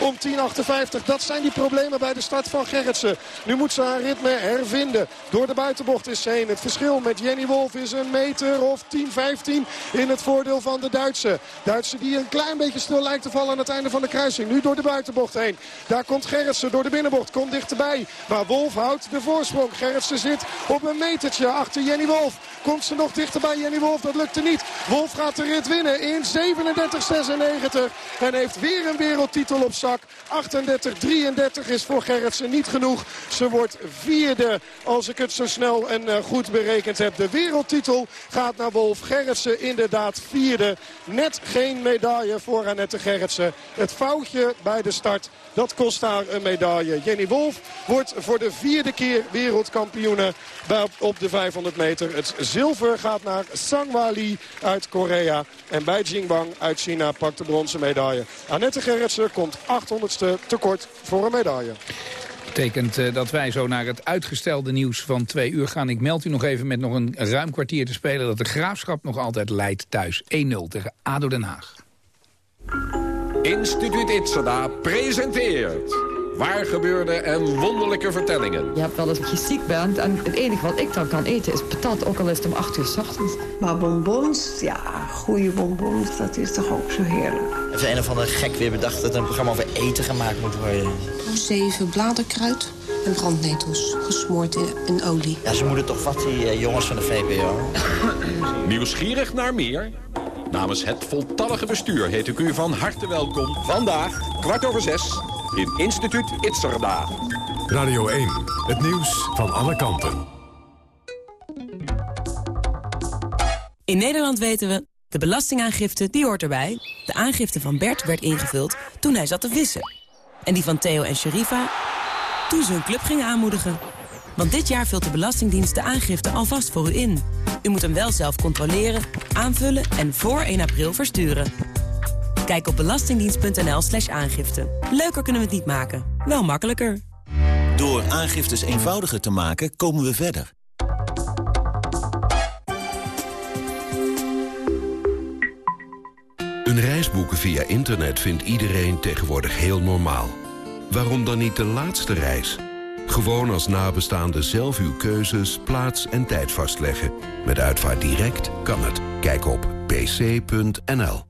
om 10.58. Dat zijn die problemen bij de start van Gerritsen. Nu moet ze haar ritme hervinden. Door de buitenbocht is ze heen. Het verschil met Jenny Wolf is een meter of 10, 15 in het voordeel van de Duitse. Duitse die een klein beetje stil lijkt te vallen aan het einde van de kruising. Nu door de buitenbocht heen. Daar komt Gerritsen door de binnenbocht. Komt dichterbij. Maar Wolf houdt de voorsprong. Gerritsen zit op een metertje achter Jenny Wolf. Komt ze nog dichterbij Jenny Wolf? Dat lukte niet. Wolf gaat de rit winnen in 37-96. En heeft weer een wereldtitel op zak. 38-33 is voor Gerritsen niet genoeg. Ze wordt vierde als ik het zo snel en eh, goed berekend heb. De wereldtitel gaat naar Wolf Gerritsen. Inderdaad vierde. Net geen medaille voor Annette Gerritsen. Het foutje bij de start, dat kost haar een medaille. Jenny Wolf wordt voor de vierde keer wereldkampioene op de 500 meter. Het zilver gaat naar Sangwa Lee uit Korea. En bij Jingbang uit China pakt de bronzen medaille. Annette Gerritsen komt 800ste tekort voor een medaille betekent uh, dat wij zo naar het uitgestelde nieuws van twee uur gaan. Ik meld u nog even met nog een ruim kwartier te spelen... dat de Graafschap nog altijd leidt thuis. 1-0 tegen ADO Den Haag. Instituut Itzada presenteert... Waar gebeurde en wonderlijke vertellingen. Je hebt wel eens dat je ziek bent en het enige wat ik dan kan eten is patat, ook al is het om 8 uur s ochtends. Maar bonbons, ja, goede bonbons, dat is toch ook zo heerlijk. Er is een of andere gek weer bedacht dat er een programma over eten gemaakt moet worden. Zeven bladerkruid en brandnetels, gesmoord in olie. Ja, ze moeten toch wat, die uh, jongens van de VPO. Nieuwsgierig naar meer? Namens het voltallige bestuur heet ik u van harte welkom. Vandaag, kwart over zes, in Instituut Itzerda. Radio 1, het nieuws van alle kanten. In Nederland weten we, de belastingaangifte die hoort erbij. De aangifte van Bert werd ingevuld toen hij zat te vissen. En die van Theo en Sherifa toen ze hun club gingen aanmoedigen. Want dit jaar vult de Belastingdienst de aangifte alvast voor u in. U moet hem wel zelf controleren, aanvullen en voor 1 april versturen. Kijk op belastingdienst.nl slash aangifte. Leuker kunnen we het niet maken, wel makkelijker. Door aangiftes eenvoudiger te maken, komen we verder. Een reis boeken via internet vindt iedereen tegenwoordig heel normaal. Waarom dan niet de laatste reis? Gewoon als nabestaande zelf uw keuzes, plaats en tijd vastleggen. Met Uitvaart Direct kan het. Kijk op pc.nl.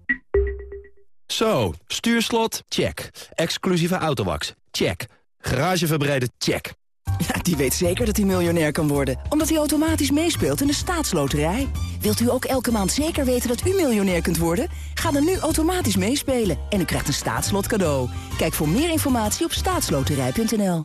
Zo, stuurslot? Check. Exclusieve autowax? Check. Garageverbreiden? Check. Ja, die weet zeker dat hij miljonair kan worden. Omdat hij automatisch meespeelt in de staatsloterij. Wilt u ook elke maand zeker weten dat u miljonair kunt worden? Ga dan nu automatisch meespelen en u krijgt een staatslot cadeau. Kijk voor meer informatie op staatsloterij.nl.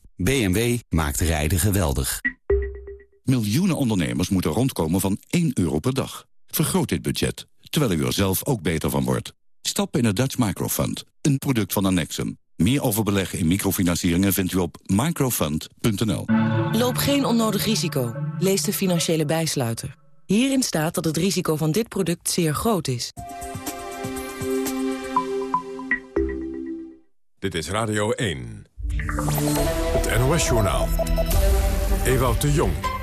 BMW maakt rijden geweldig. Miljoenen ondernemers moeten rondkomen van 1 euro per dag. Vergroot dit budget, terwijl u er zelf ook beter van wordt. Stap in het Dutch Microfund, een product van Annexum. Meer over beleggen in microfinancieringen vindt u op microfund.nl. Loop geen onnodig risico. Lees de financiële bijsluiter. Hierin staat dat het risico van dit product zeer groot is. Dit is Radio 1. NOS-journaal. Ewout de Jong.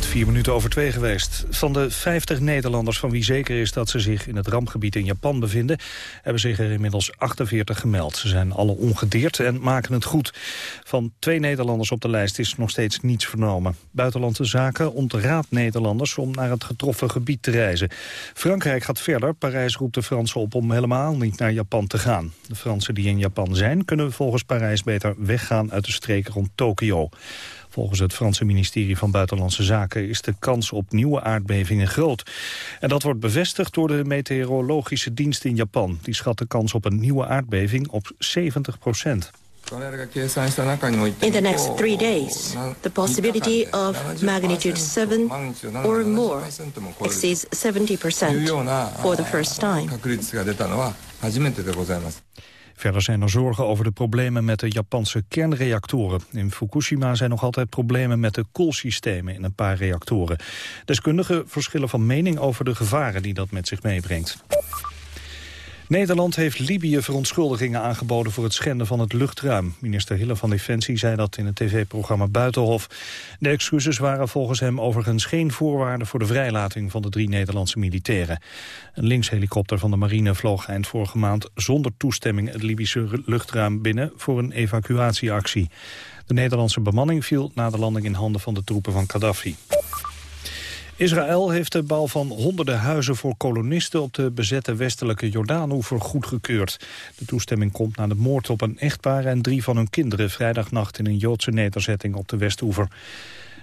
Net vier minuten over twee geweest. Van de 50 Nederlanders van wie zeker is dat ze zich in het rampgebied in Japan bevinden... hebben zich er inmiddels 48 gemeld. Ze zijn alle ongedeerd en maken het goed. Van twee Nederlanders op de lijst is nog steeds niets vernomen. Buitenlandse Zaken ontraadt Nederlanders om naar het getroffen gebied te reizen. Frankrijk gaat verder. Parijs roept de Fransen op om helemaal niet naar Japan te gaan. De Fransen die in Japan zijn kunnen volgens Parijs beter weggaan uit de streken rond Tokio. Volgens het Franse ministerie van Buitenlandse Zaken is de kans op nieuwe aardbevingen groot. En dat wordt bevestigd door de meteorologische dienst in Japan. Die schat de kans op een nieuwe aardbeving op 70 procent. In the next three days, the possibility of magnitude 7 or more exceeds 70% for the first time. Verder zijn er zorgen over de problemen met de Japanse kernreactoren. In Fukushima zijn nog altijd problemen met de koelsystemen in een paar reactoren. Deskundigen verschillen van mening over de gevaren die dat met zich meebrengt. Nederland heeft Libië verontschuldigingen aangeboden voor het schenden van het luchtruim. Minister Hille van Defensie zei dat in het tv-programma Buitenhof. De excuses waren volgens hem overigens geen voorwaarde voor de vrijlating van de drie Nederlandse militairen. Een linkshelikopter van de marine vloog eind vorige maand zonder toestemming het Libische luchtruim binnen voor een evacuatieactie. De Nederlandse bemanning viel na de landing in handen van de troepen van Gaddafi. Israël heeft de bouw van honderden huizen voor kolonisten op de bezette westelijke Jordaanoever goedgekeurd. De toestemming komt na de moord op een echtpaar en drie van hun kinderen vrijdagnacht in een Joodse nederzetting op de Westoever.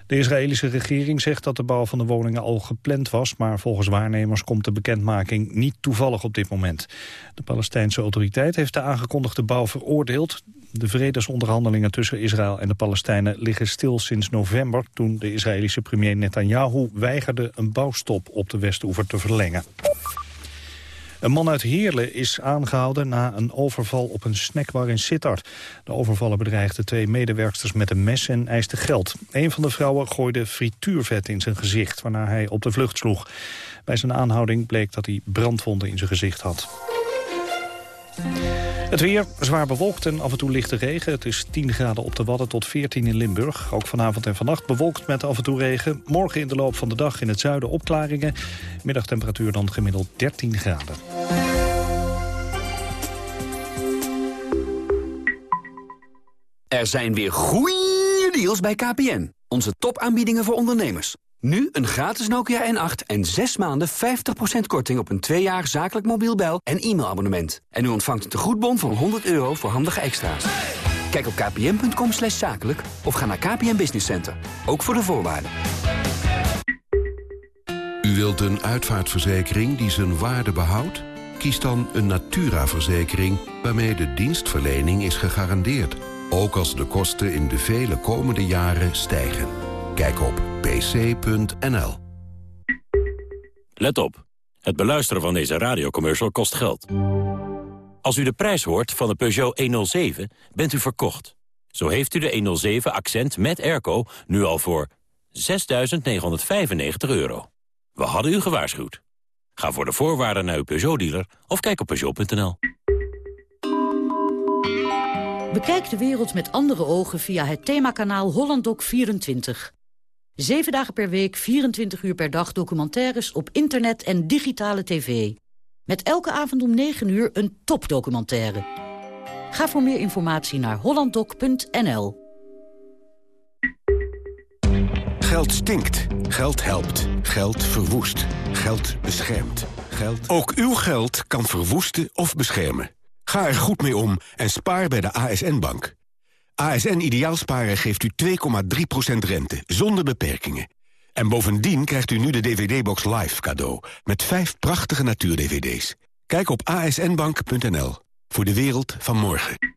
De Israëlische regering zegt dat de bouw van de woningen al gepland was... maar volgens waarnemers komt de bekendmaking niet toevallig op dit moment. De Palestijnse autoriteit heeft de aangekondigde bouw veroordeeld. De vredesonderhandelingen tussen Israël en de Palestijnen liggen stil sinds november... toen de Israëlische premier Netanyahu weigerde een bouwstop op de Westoever te verlengen. Een man uit Heerlen is aangehouden na een overval op een snackbar in Sittard. De overvaller bedreigde twee medewerksters met een mes en eiste geld. Een van de vrouwen gooide frituurvet in zijn gezicht, waarna hij op de vlucht sloeg. Bij zijn aanhouding bleek dat hij brandwonden in zijn gezicht had. Het weer zwaar bewolkt en af en toe lichte regen. Het is 10 graden op de Wadden tot 14 in Limburg. Ook vanavond en vannacht bewolkt met af en toe regen. Morgen in de loop van de dag in het zuiden opklaringen. Middagtemperatuur dan gemiddeld 13 graden. Er zijn weer goede deals bij KPN. Onze topaanbiedingen voor ondernemers. Nu een gratis Nokia N8 en 6 maanden 50% korting op een 2 jaar zakelijk mobiel bel- en e-mailabonnement. En u ontvangt een tegoedbon van 100 euro voor handige extra's. Kijk op kpn.com slash zakelijk of ga naar KPN Business Center. Ook voor de voorwaarden. U wilt een uitvaartverzekering die zijn waarde behoudt? Kies dan een Natura-verzekering waarmee de dienstverlening is gegarandeerd. Ook als de kosten in de vele komende jaren stijgen. Kijk op pc.nl. Let op. Het beluisteren van deze radiocommercial kost geld. Als u de prijs hoort van de Peugeot 107, bent u verkocht. Zo heeft u de 107 Accent met airco nu al voor 6.995 euro. We hadden u gewaarschuwd. Ga voor de voorwaarden naar uw Peugeot-dealer of kijk op Peugeot.nl. Bekijk de wereld met andere ogen via het themakanaal HollandDoc24. Zeven dagen per week, 24 uur per dag documentaires op internet en digitale tv. Met elke avond om 9 uur een topdocumentaire. Ga voor meer informatie naar hollanddoc.nl. Geld stinkt. Geld helpt. Geld verwoest. Geld beschermt. Geld... Ook uw geld kan verwoesten of beschermen. Ga er goed mee om en spaar bij de ASN-bank. ASN Ideaalsparen geeft u 2,3% rente, zonder beperkingen. En bovendien krijgt u nu de DVD-box Live cadeau... met vijf prachtige natuur-DVD's. Kijk op asnbank.nl voor de wereld van morgen.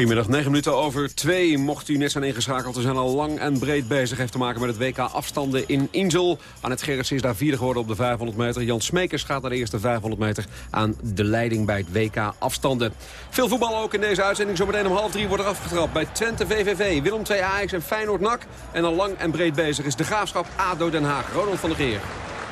Goedemiddag, 9 minuten over 2. Mocht u net zijn ingeschakeld, we zijn al lang en breed bezig. Heeft te maken met het WK afstanden in Insel. Annette Gerrits is daar vierde geworden op de 500 meter. Jan Smekers gaat naar de eerste 500 meter aan de leiding bij het WK afstanden. Veel voetbal ook in deze uitzending. Zometeen om half drie wordt er afgetrapt bij Twente VVV. Willem 2 Ajax en Feyenoord NAC. En al lang en breed bezig is de Graafschap ADO Den Haag. Ronald van der Geer.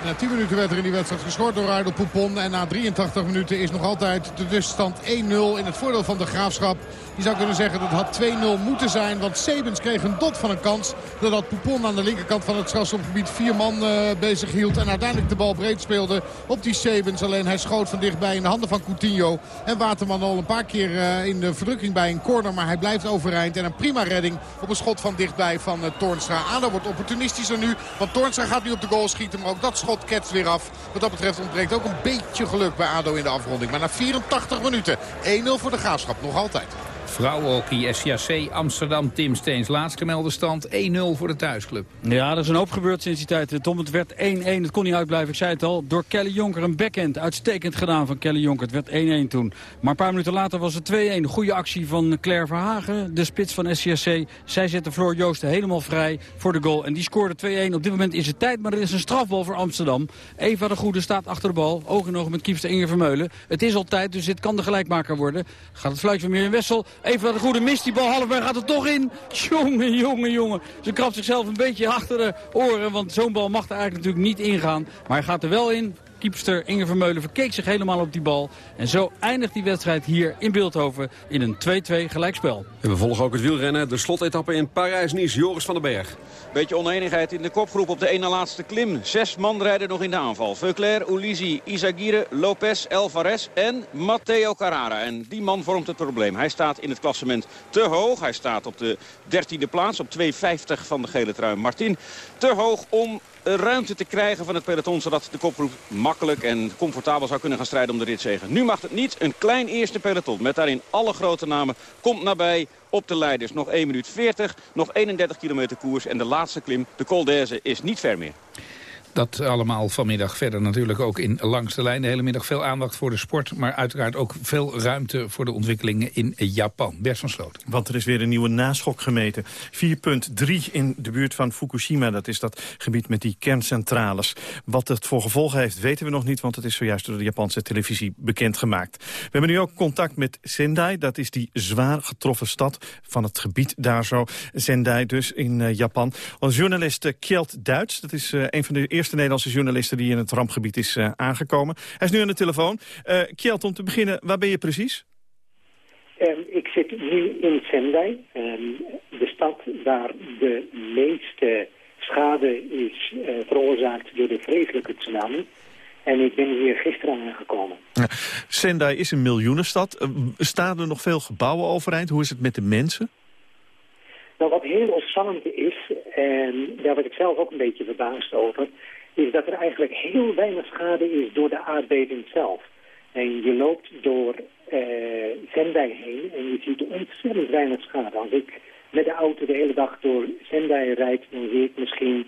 Na 10 minuten werd er in die wedstrijd geschort door Ardel Poupon. En na 83 minuten is nog altijd de tussenstand 1-0 in het voordeel van de Graafschap. Je zou kunnen zeggen dat het 2-0 moeten zijn. Want Sebens kreeg een dot van een kans. Doordat Poupon aan de linkerkant van het strafschopgebied vier man uh, bezig hield. En uiteindelijk de bal breed speelde op die Sebens. Alleen hij schoot van dichtbij in de handen van Coutinho. En Waterman al een paar keer uh, in de verdrukking bij een corner. Maar hij blijft overeind. En een prima redding op een schot van dichtbij van uh, Toornstra. Ado wordt opportunistischer nu. Want Toornstra gaat nu op de goal schieten. Maar ook dat schot schot ketst weer af. Wat dat betreft ontbreekt ook een beetje geluk bij ADO in de afronding. Maar na 84 minuten 1-0 voor de Graafschap nog altijd. Vrouwenhockey SCAC Amsterdam, Tim Steens. Laatst gemelde stand 1-0 voor de thuisclub. Ja, er is een hoop gebeurd sinds die tijd. Tom, het werd 1-1. Het kon niet uitblijven, ik zei het al. Door Kelly Jonker, een backhand. Uitstekend gedaan van Kelly Jonker. Het werd 1-1 toen. Maar een paar minuten later was het 2-1. Goede actie van Claire Verhagen, de spits van SCAC. Zij zette Floor Joost helemaal vrij voor de goal. En die scoorde 2-1. Op dit moment is het tijd, maar er is een strafbal voor Amsterdam. Eva de Goede staat achter de bal. Oog in oog met kiepster Inge Vermeulen. Het is al tijd, dus dit kan de gelijkmaker worden. Gaat het fluitje van Mirjam Wessel. Even de goede mist die bal. Halfweg gaat er toch in. Jongen, jongen, jongen. Ze krapt zichzelf een beetje achter de oren. Want zo'n bal mag er eigenlijk natuurlijk niet ingaan. Maar hij gaat er wel in. Kiepster Inge Vermeulen verkeek zich helemaal op die bal. En zo eindigt die wedstrijd hier in Beeldhoven in een 2-2 gelijkspel. En we volgen ook het wielrennen. De slotetappe in Parijs-Nice. Joris van den Berg. Beetje oneenigheid in de kopgroep op de ene laatste klim. Zes man rijden nog in de aanval. Veuclair, Ulizi, Izagirre, Lopez, Alvarez en Matteo Carrara. En die man vormt het probleem. Hij staat in het klassement te hoog. Hij staat op de dertiende plaats, op 2,50 van de gele trui Martin. Te hoog om ruimte te krijgen van het peloton... zodat de kopgroep makkelijk en comfortabel zou kunnen gaan strijden om de ritzegen. Nu mag het niet. Een klein eerste peloton met daarin alle grote namen komt nabij op de leiders. Nog 1 minuut 40, nog 31 kilometer koers en de laatste klim, de Col d'Aise, is niet ver meer. Dat allemaal vanmiddag verder natuurlijk ook in Langs de Lijn. De hele middag veel aandacht voor de sport, maar uiteraard ook veel ruimte voor de ontwikkelingen in Japan. Bert van Sloot. Want er is weer een nieuwe naschok gemeten. 4,3 in de buurt van Fukushima, dat is dat gebied met die kerncentrales. Wat het voor gevolgen heeft weten we nog niet, want het is zojuist door de Japanse televisie bekendgemaakt. We hebben nu ook contact met Sendai, dat is die zwaar getroffen stad van het gebied daar zo. Sendai dus in uh, Japan. Onze journalist uh, Kjeld Duits, dat is uh, een van de eerste eerste Nederlandse journaliste die in het rampgebied is uh, aangekomen. Hij is nu aan de telefoon. Uh, Kjeld, om te beginnen, waar ben je precies? Um, ik zit nu in Sendai, um, de stad waar de meeste schade is uh, veroorzaakt door de vreselijke tsunami. En ik ben hier gisteren aangekomen. Ja, Sendai is een miljoenenstad. Staan er nog veel gebouwen overeind? Hoe is het met de mensen? Nou, wat heel opvallend is, en daar word ik zelf ook een beetje verbaasd over, is dat er eigenlijk heel weinig schade is door de aardbeving zelf. En je loopt door uh, Sendai heen en je ziet ontzettend weinig schade. Als ik met de auto de hele dag door Sendai rijd, dan zie ik misschien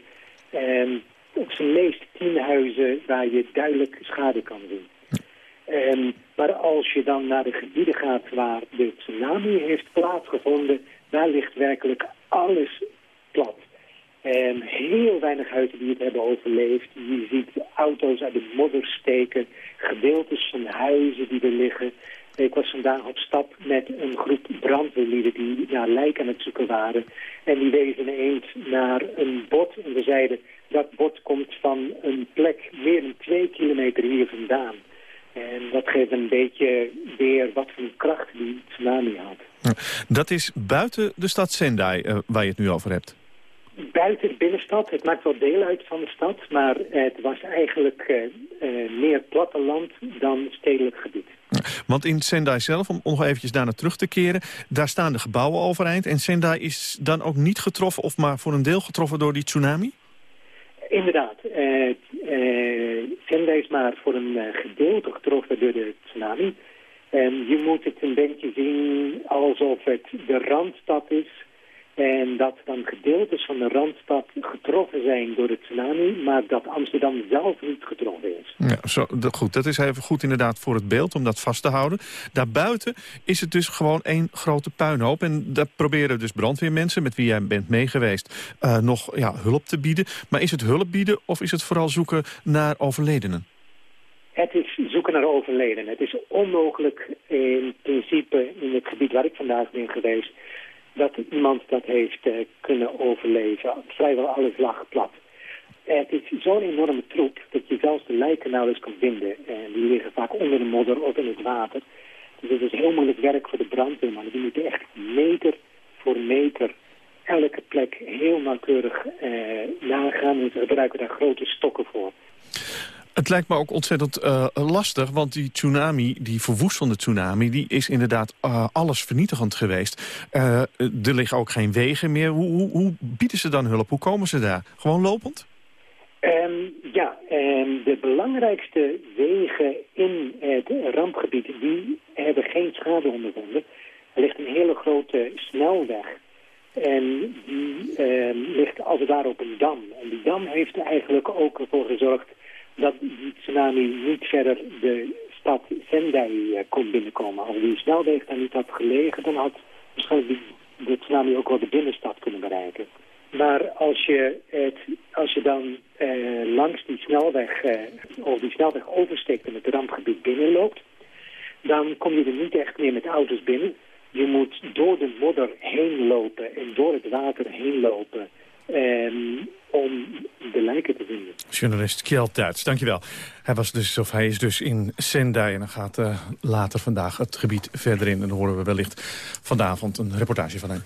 um, op zijn meest tien huizen waar je duidelijk schade kan zien. Um, maar als je dan naar de gebieden gaat waar de tsunami heeft plaatsgevonden, daar ligt werkelijk alles plat. En heel weinig huizen die het hebben overleefd. Je ziet auto's uit de modder steken, gedeeltes van huizen die er liggen. Ik was vandaag op stap met een groep brandweerlieden die naar lijk aan het zoeken waren. En die wezen ineens naar een bot. En we zeiden, dat bot komt van een plek meer dan twee kilometer hier vandaan. En dat geeft een beetje weer wat voor kracht die tsunami had. Dat is buiten de stad Sendai uh, waar je het nu over hebt? Buiten de binnenstad. Het maakt wel deel uit van de stad. Maar het was eigenlijk uh, uh, meer platteland dan stedelijk gebied. Want in Sendai zelf, om nog eventjes daarna terug te keren... daar staan de gebouwen overeind. En Sendai is dan ook niet getroffen of maar voor een deel getroffen door die tsunami? Inderdaad. Uh, Sendai is maar voor een gedeelte getroffen door de tsunami. En je moet het een beetje zien alsof het de randstad is... En dat dan gedeeltes van de Randstad getroffen zijn door de tsunami... maar dat Amsterdam zelf niet getroffen is. Ja, zo, goed, dat is even goed inderdaad voor het beeld om dat vast te houden. Daarbuiten is het dus gewoon één grote puinhoop. En daar proberen dus brandweermensen, met wie jij bent meegeweest... Uh, nog ja, hulp te bieden. Maar is het hulp bieden of is het vooral zoeken naar overledenen? Het is zoeken naar overledenen. Het is onmogelijk in principe in het gebied waar ik vandaag ben geweest dat iemand dat heeft uh, kunnen overleven. Vrijwel alles lag plat. Het is zo'n enorme troep dat je zelfs de lijken nauwelijks kan vinden. En die liggen vaak onder de modder of in het water. Dus het is heel moeilijk werk voor de brandweermannen. Die moeten echt meter voor meter elke plek heel nauwkeurig uh, nagaan. En ze gebruiken daar grote stokken voor. Het lijkt me ook ontzettend uh, lastig, want die tsunami, die verwoestende tsunami... die is inderdaad uh, alles vernietigend geweest. Uh, er liggen ook geen wegen meer. Hoe, hoe, hoe, bieden ze dan hulp? Hoe komen ze daar? Gewoon lopend? Um, ja, En de belangrijkste wegen in het rampgebied, die hebben geen schade ondervonden. Er ligt een hele grote snelweg. En die eh, ligt als het ware op een dam. En die dam heeft er eigenlijk ook ervoor gezorgd dat die tsunami niet verder de stad Sendai uh, kon binnenkomen. Als die snelweg daar niet had gelegen, dan had waarschijnlijk de tsunami ook wel de binnenstad kunnen bereiken. Maar als je, het, als je dan eh, langs die snelweg, eh, of die snelweg oversteekt en het rampgebied binnenloopt, dan kom je er niet echt meer met auto's binnen. Je moet door de modder heen lopen en door het water heen lopen um, om de lijken te vinden. Journalist Kjeld Duits, dankjewel. Hij, was dus, of hij is dus in Sendai en dan gaat uh, later vandaag het gebied verder in. En dan horen we wellicht vanavond een reportage van hem.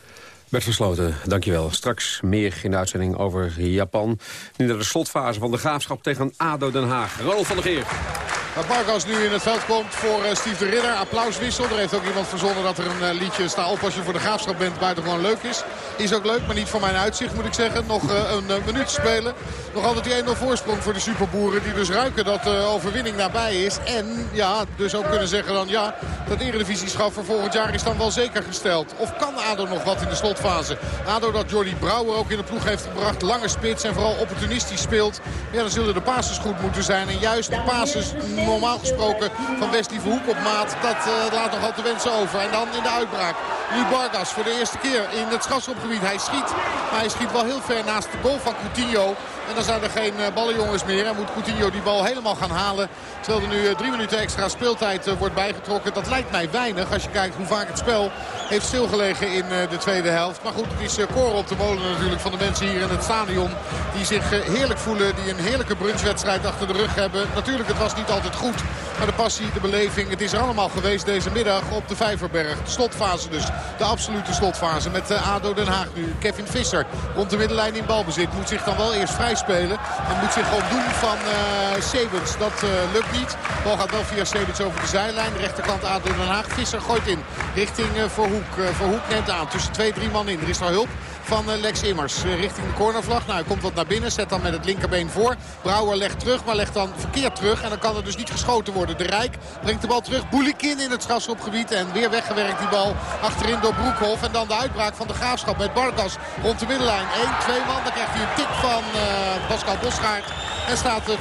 Bert Versloten, dankjewel. Straks meer in de uitzending over Japan. Nu naar de slotfase van de graafschap tegen ADO Den Haag. Rolf van der Geer. Waar Barkas nu in het veld komt voor uh, Steve de Ridder. Applauswissel. Er heeft ook iemand verzonnen dat er een uh, liedje sta op als je voor de graafschap bent. Buitengewoon leuk is. Is ook leuk, maar niet voor mijn uitzicht moet ik zeggen. Nog uh, een minuut spelen. Nog altijd die 1-0 voorsprong voor de superboeren. Die dus ruiken dat de overwinning nabij is. En ja, dus ook kunnen zeggen dan ja, dat eredivisieschap voor volgend jaar is dan wel zeker gesteld. Of kan ADO nog wat in de slotfase? ADO dat Jordi Brouwer ook in de ploeg heeft gebracht. Lange spits en vooral opportunistisch speelt. Ja, dan zullen de passes goed moeten zijn. En juist de passes normaal gesproken van Wesley Verhoek op maat. Dat laat nog altijd wensen over. En dan in de uitbraak. Nu Bargas voor de eerste keer in het strafschopgebied. Hij schiet, maar hij schiet wel heel ver naast de goal van Coutinho. En dan zijn er geen uh, ballenjongens meer. En moet Coutinho die bal helemaal gaan halen. Terwijl er nu uh, drie minuten extra speeltijd uh, wordt bijgetrokken. Dat lijkt mij weinig als je kijkt hoe vaak het spel heeft stilgelegen in de tweede helft. Maar goed, het is koren op de molen natuurlijk van de mensen hier in het stadion. Die zich heerlijk voelen. Die een heerlijke brunchwedstrijd achter de rug hebben. Natuurlijk, het was niet altijd goed. Maar de passie, de beleving, het is er allemaal geweest deze middag op de Vijverberg. De slotfase dus. De absolute slotfase met ADO Den Haag nu. Kevin Visser rond de middenlijn in balbezit. Moet zich dan wel eerst vrij spelen. En moet zich gewoon doen van uh, Sebens. Dat uh, lukt niet. Bal gaat wel via Sebens over de zijlijn. Rechterkant aan Den Haag. Visser gooit in richting uh, Verhoek. Verhoek neemt aan tussen twee, drie man in. Er is nog hulp van Lex Immers richting de cornervlag. Nou, hij komt wat naar binnen. Zet dan met het linkerbeen voor. Brouwer legt terug, maar legt dan verkeerd terug. En dan kan er dus niet geschoten worden. De Rijk brengt de bal terug. Boelikin in het strafschopgebied. En weer weggewerkt die bal achterin door Broekhoff. En dan de uitbraak van de Graafschap met Barkas rond de middenlijn. 1, 2 man. Dan krijgt hij een tik van uh, Pascal Bosgaard. En staat uh,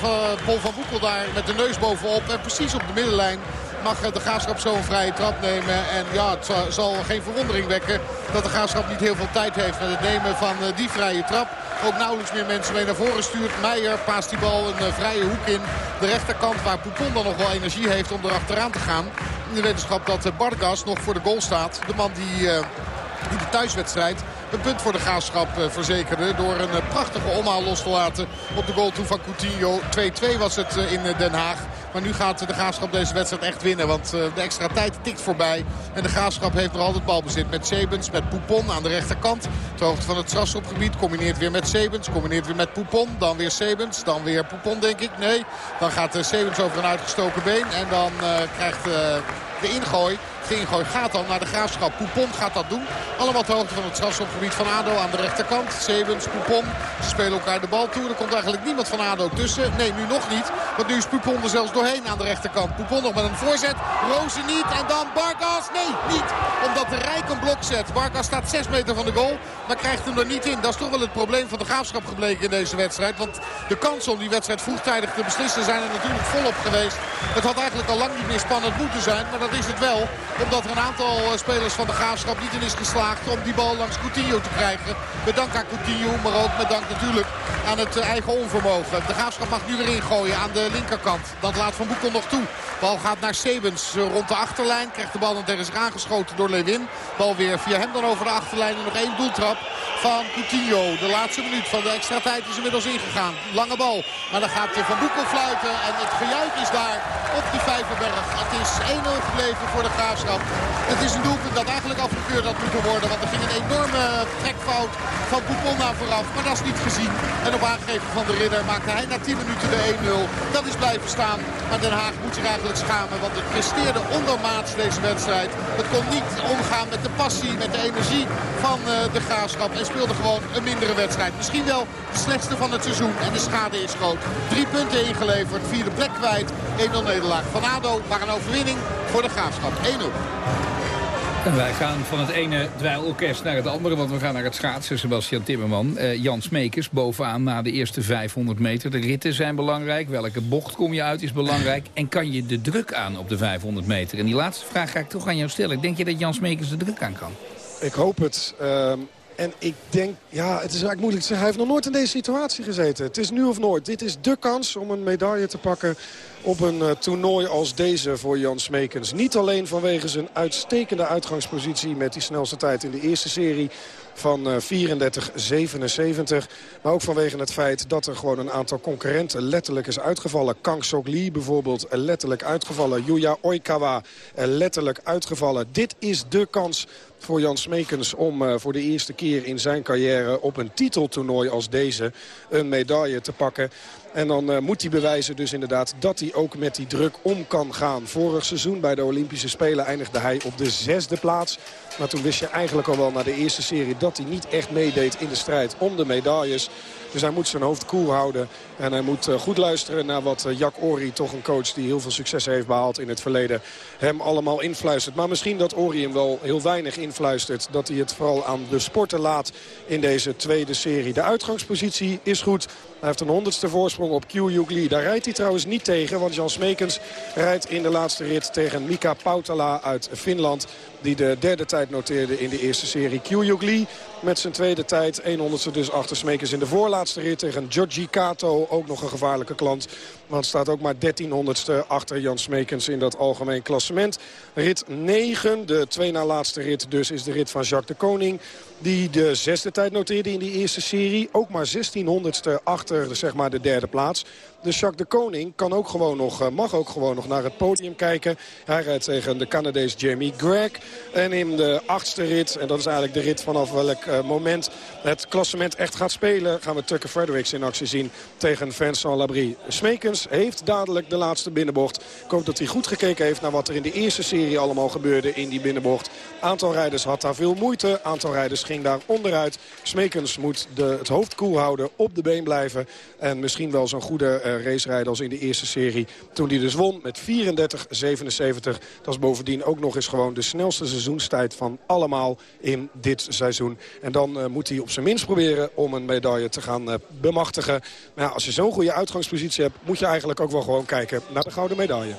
Paul van Boekel daar met de neus bovenop. En precies op de middenlijn mag de Graafschap zo een vrije trap nemen. En ja, het zal geen verwondering wekken dat de Graafschap niet heel veel tijd heeft met het nemen van die vrije trap. Ook nauwelijks meer mensen mee naar voren stuurt. Meijer paast die bal een vrije hoek in. De rechterkant waar Poupon dan nog wel energie heeft om erachteraan te gaan. In de wetenschap dat Bargas nog voor de goal staat. De man die... in de thuiswedstrijd een punt voor de graafschap verzekerde. Door een prachtige omhaal los te laten op de goal toe van Coutinho. 2-2 was het in Den Haag. Maar nu gaat de Graafschap deze wedstrijd echt winnen. Want de extra tijd tikt voorbij. En de Graafschap heeft nog altijd balbezit met Sebens, met Poupon aan de rechterkant. Ter hoogte van het strafschopgebied. Combineert weer met Sebens, combineert weer met Poupon. Dan weer Sebens, dan weer Poupon denk ik. Nee, dan gaat Sebens over een uitgestoken been. En dan uh, krijgt de ingooi de ingooi gaat dan naar de Graafschap. Poupon gaat dat doen. Allemaal ter hoogte van het strafschopgebied van ADO aan de rechterkant. Sebens, Poupon. Ze spelen elkaar de bal toe. Er komt eigenlijk niemand van ADO tussen. Nee, nu nog niet. Want nu is Poupon er zelfs doorheen aan de rechterkant. Poupon nog met een voorzet. Rozen niet. En dan Barkas. Nee, niet. Omdat de een blok zet. Barkas staat 6 meter van de goal. Maar krijgt hem er niet in. Dat is toch wel het probleem van de Graafschap gebleken in deze wedstrijd. Want de kansen om die wedstrijd vroegtijdig te beslissen zijn er natuurlijk volop geweest. Het had eigenlijk al lang niet meer spannend moeten zijn. Maar dat is het wel omdat er een aantal eh, spelers van de Graafschap niet in is geslaagd om die bal langs Coutinho te krijgen. Met dank aan Coutinho, maar ook met dank natuurlijk aan het eh, eigen onvermogen. De Graafschap mag nu weer ingooien aan de linkerkant. Dat laat Van Boekel nog toe. Bal gaat naar Sebens eh, rond de achterlijn. Krijgt de bal dan tegen zich aangeschoten door Lewin. Bal weer via hem dan over de achterlijn. En nog één doeltrap van Coutinho. De laatste minuut van de extra tijd is inmiddels ingegaan. Lange bal. Maar dan gaat Van Boekel fluiten. En het gejuich is daar op die Vijverberg. Het is 1-0 gebleven voor de Graafschap. Het is een doelpunt dat eigenlijk afgekeurd had moeten worden. Want er ging een enorme trekfout van Pouponna vooraf. Maar dat is niet gezien. En op aangeven van de ridder maakte hij na 10 minuten de 1-0. Dat is blijven staan. Maar Den Haag moet zich eigenlijk schamen. Want het presteerde ondermaats deze wedstrijd. Het kon niet omgaan met de passie, met de energie van uh, de Graafschap. En speelde gewoon een mindere wedstrijd. Misschien wel de slechtste van het seizoen. En de schade is groot. Drie punten ingeleverd. Vierde plek kwijt. 1-0 nederlaag van ADO. Maar een overwinning voor de Graafschap. 1-0. Wij gaan van het ene dweilorkest naar het andere, want we gaan naar het schaatsen. Sebastian Timmerman, uh, Jan Smekers bovenaan na de eerste 500 meter. De ritten zijn belangrijk, welke bocht kom je uit is belangrijk. En kan je de druk aan op de 500 meter? En die laatste vraag ga ik toch aan jou stellen. Denk je dat Jan Smekers de druk aan kan? Ik hoop het. Uh... En ik denk, ja, het is eigenlijk moeilijk te zeggen. Hij heeft nog nooit in deze situatie gezeten. Het is nu of nooit. Dit is de kans om een medaille te pakken op een uh, toernooi als deze voor Jan Smekens. Niet alleen vanwege zijn uitstekende uitgangspositie met die snelste tijd in de eerste serie van 34-77. Eh, maar ook vanwege het feit dat er gewoon een aantal concurrenten letterlijk is uitgevallen. Kang Sok Lee bijvoorbeeld letterlijk uitgevallen. Yuya Oikawa letterlijk uitgevallen. Dit is de kans voor Jan Smekens om uh, voor de eerste keer in zijn carrière op een titeltoernooi als deze een medaille te pakken. En dan uh, moet hij bewijzen dus inderdaad dat hij ook met die druk om kan gaan. Vorig seizoen bij de Olympische Spelen eindigde hij op de zesde plaats. Maar toen wist je eigenlijk al wel na de eerste serie dat hij niet echt meedeed in de strijd om de medailles. Dus hij moet zijn hoofd koel houden. En hij moet uh, goed luisteren naar wat uh, Jack Ori, toch een coach die heel veel succes heeft behaald in het verleden, hem allemaal influistert. Maar misschien dat Ori hem wel heel weinig influistert. Dat hij het vooral aan de sporten laat in deze tweede serie. De uitgangspositie is goed. Hij heeft een honderdste voorsprong op Q Lee. Daar rijdt hij trouwens niet tegen, want Jan Smekens rijdt in de laatste rit tegen Mika Pautala uit Finland. Die de derde tijd noteerde in de eerste serie. Q Lee met zijn tweede tijd. 100ste dus achter Smekens in de voorlaatste rit tegen Giorgi Kato. Ook nog een gevaarlijke klant. Want staat ook maar 1300ste achter Jan Smekens in dat algemeen klassement. Rit 9, de twee na laatste rit dus, is de rit van Jacques de Koning. Die de zesde tijd noteerde in die eerste serie. Ook maar 1600ste achter zeg maar, de derde plaats. Dus Jacques de Koning kan ook gewoon nog, eh, mag ook gewoon nog naar het podium kijken. Hij rijdt tegen de Canadees Jamie Gregg. En in de achtste rit, en dat is eigenlijk de rit vanaf welk uh, moment het klassement echt gaat spelen... gaan we Tucker Fredericks in actie zien tegen Vincent Labrie. Smekens heeft dadelijk de laatste binnenbocht. Ik hoop dat hij goed gekeken heeft naar wat er in de eerste serie allemaal gebeurde in die binnenbocht. Aantal rijders had daar veel moeite. Aantal rijders daar onderuit. Smekens moet de, het hoofd koel houden, op de been blijven. En misschien wel zo'n goede uh, race rijden als in de eerste serie. Toen hij dus won met 34-77. Dat is bovendien ook nog eens gewoon de snelste seizoenstijd van allemaal in dit seizoen. En dan uh, moet hij op zijn minst proberen om een medaille te gaan uh, bemachtigen. Maar ja, als je zo'n goede uitgangspositie hebt... moet je eigenlijk ook wel gewoon kijken naar de gouden medaille.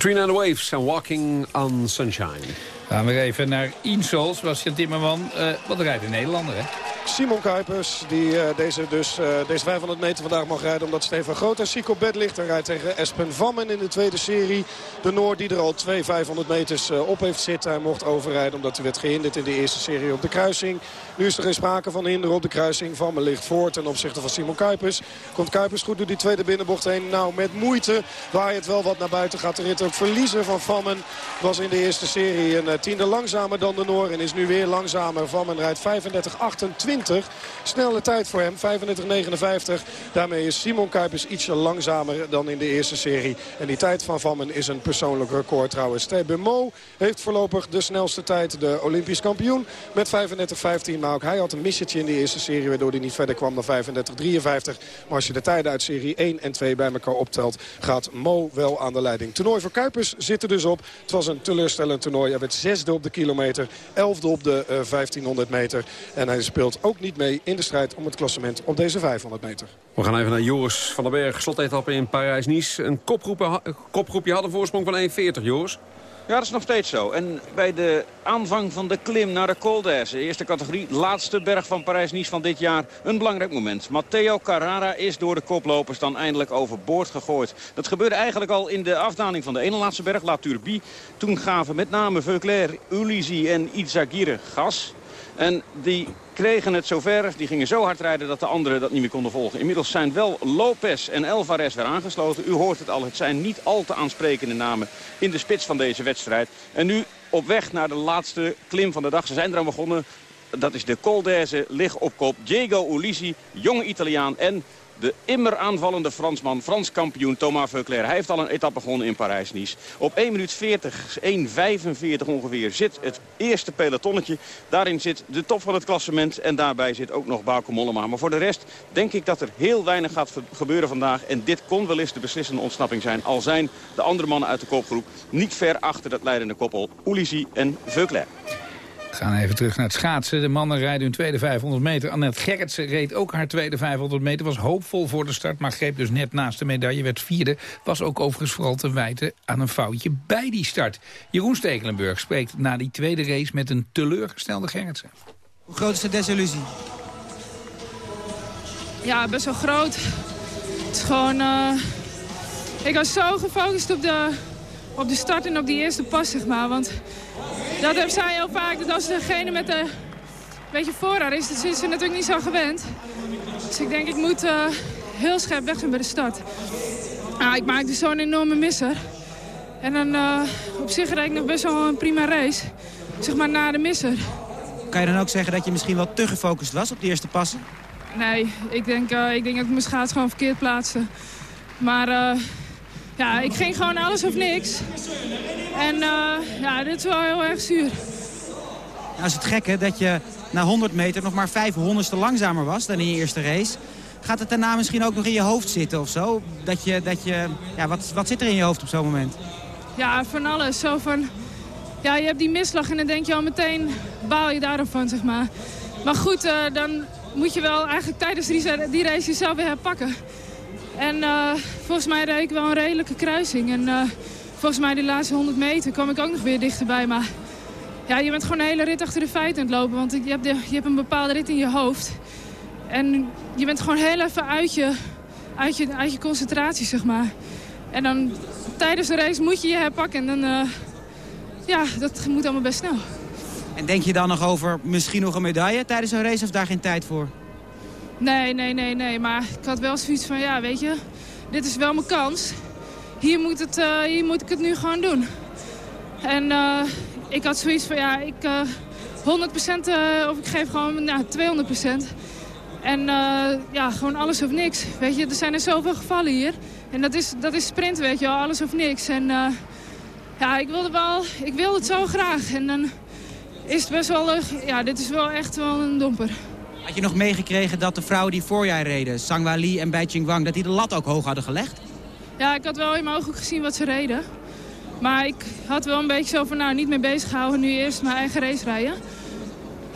Katrina and the Waves en Walking on Sunshine. Gaan we even naar Insel, Sebastian Timmerman. Uh, wat rijdt een Nederlander, hè? Simon Kuipers, die uh, deze, dus, uh, deze 500 meter vandaag mag rijden... omdat Stefan Groot en op bed ligt. Hij rijdt tegen Espen Vammen in de tweede serie. De Noord die er al twee 500 meters uh, op heeft zitten. Hij mocht overrijden omdat hij werd gehinderd in de eerste serie op de kruising. Nu is er geen sprake van hinder op de kruising. Vammen ligt voor ten opzichte van Simon Kuipers. Komt Kuipers goed door die tweede binnenbocht heen. Nou, met moeite waar het wel wat naar buiten gaat. De rit ook verliezen van Vammen was in de eerste serie een tiende langzamer dan de Noor. En is nu weer langzamer. Vammen rijdt 35-28. Snelle tijd voor hem, 35-59. Daarmee is Simon Kuipers ietsje langzamer dan in de eerste serie. En die tijd van Vammen is een persoonlijk record trouwens. Tebe Mo heeft voorlopig de snelste tijd, de Olympisch kampioen, met 35-15. Maar ook hij had een missetje in de eerste serie, waardoor hij niet verder kwam dan 35-53. Maar als je de tijden uit serie 1 en 2 bij elkaar optelt, gaat Mo wel aan de leiding. Toernooi voor Kuipers zit er dus op. Het was een teleurstellend toernooi. Hij werd zesde op de kilometer, elfde op de uh, 1500 meter. En hij speelt ook niet mee in de strijd om het klassement op deze 500 meter. We gaan even naar Joris van den Berg, slotetappe in Parijs-Nice. Een kopgroepje had een voorsprong van 1,40, Joris. Ja, dat is nog steeds zo. En bij de aanvang van de klim naar de Col d'Aise, eerste categorie, laatste berg van Parijs-Nice van dit jaar, een belangrijk moment. Matteo Carrara is door de koplopers dan eindelijk overboord gegooid. Dat gebeurde eigenlijk al in de afdaling van de ene laatste berg, La Turbie. Toen gaven met name Veuclair, Ulysse en Itzagire gas. En die kregen het zover, die gingen zo hard rijden dat de anderen dat niet meer konden volgen. Inmiddels zijn wel Lopez en Alvarez weer aangesloten. U hoort het al, het zijn niet al te aansprekende namen in de spits van deze wedstrijd. En nu op weg naar de laatste klim van de dag. Ze zijn eraan begonnen. Dat is de Col d'Aise, lig op kop. Diego Ulisi, jonge Italiaan en de immer aanvallende Fransman, Frans kampioen Thomas Veuclair. Hij heeft al een etappe gewonnen in Parijs-Nice. Op 1 minuut 40, 1.45 ongeveer zit het eerste pelotonnetje. Daarin zit de top van het klassement en daarbij zit ook nog Bauke Mollema. Maar voor de rest denk ik dat er heel weinig gaat gebeuren vandaag. En dit kon wel eens de beslissende ontsnapping zijn. Al zijn de andere mannen uit de kopgroep niet ver achter dat leidende koppel Ulissi en Veuclair. We gaan even terug naar het schaatsen. De mannen rijden hun tweede 500 meter. Annette Gerritsen reed ook haar tweede 500 meter. Was hoopvol voor de start, maar greep dus net naast de medaille. Werd vierde. Was ook overigens vooral te wijten aan een foutje bij die start. Jeroen Stekelenburg spreekt na die tweede race met een teleurgestelde Gerritsen. Hoe groot is de desillusie? Ja, best wel groot. Het is gewoon... Uh... Ik was zo gefocust op de, op de start en op die eerste pas, zeg maar. Want dat heb zij heel vaak. Dat als degene met de beetje voorraad is, dat is ze natuurlijk niet zo gewend. Dus ik denk, ik moet uh, heel scherp weg zijn bij de start. Nou, ik maak dus zo'n enorme misser. En dan uh, op zich rijd ik nog best wel een prima race. Zeg maar na de misser. Kan je dan ook zeggen dat je misschien wel te gefocust was op de eerste passen? Nee, ik denk, uh, ik denk dat ik mijn schaats gewoon verkeerd plaatste. Maar ja, ik ging gewoon alles of niks. En uh, ja, dit is wel heel erg zuur. Nou is het gekke dat je na 100 meter nog maar 500ste langzamer was dan in je eerste race. Gaat het daarna misschien ook nog in je hoofd zitten of zo? Dat je, dat je, ja, wat, wat zit er in je hoofd op zo'n moment? Ja, van alles. Zo van, ja, je hebt die misslag en dan denk je al meteen, baal je daarop van, zeg maar. Maar goed, uh, dan moet je wel eigenlijk tijdens die, die race jezelf weer herpakken. En uh, volgens mij reed ik wel een redelijke kruising. En uh, volgens mij die laatste 100 meter kwam ik ook nog weer dichterbij. Maar ja, je bent gewoon een hele rit achter de feiten aan het lopen. Want je hebt, de, je hebt een bepaalde rit in je hoofd. En je bent gewoon heel even uit je, uit je, uit je concentratie, zeg maar. En dan tijdens de race moet je je herpakken. En dan, uh, ja, dat moet allemaal best snel. En denk je dan nog over misschien nog een medaille tijdens een race of daar geen tijd voor? Nee, nee, nee, nee. Maar ik had wel zoiets van, ja, weet je, dit is wel mijn kans. Hier moet, het, uh, hier moet ik het nu gewoon doen. En uh, ik had zoiets van, ja, ik uh, 100% of ik geef gewoon nou, 200%. En ja, gewoon alles of niks. Weet je, er zijn er zoveel gevallen hier. En dat is, dat is sprint, weet je alles of niks. En ja, ik wilde wel, ik wilde het zo graag. En dan is het best wel, ja, dit is wel echt wel een domper. Had je nog meegekregen dat de vrouwen die voor jij reden, Sangwa Lee en Bai Wang, dat die de lat ook hoog hadden gelegd? Ja, ik had wel in mijn ogen gezien wat ze reden. Maar ik had wel een beetje zo van, nou, niet mee bezig gehouden, nu eerst mijn eigen race rijden.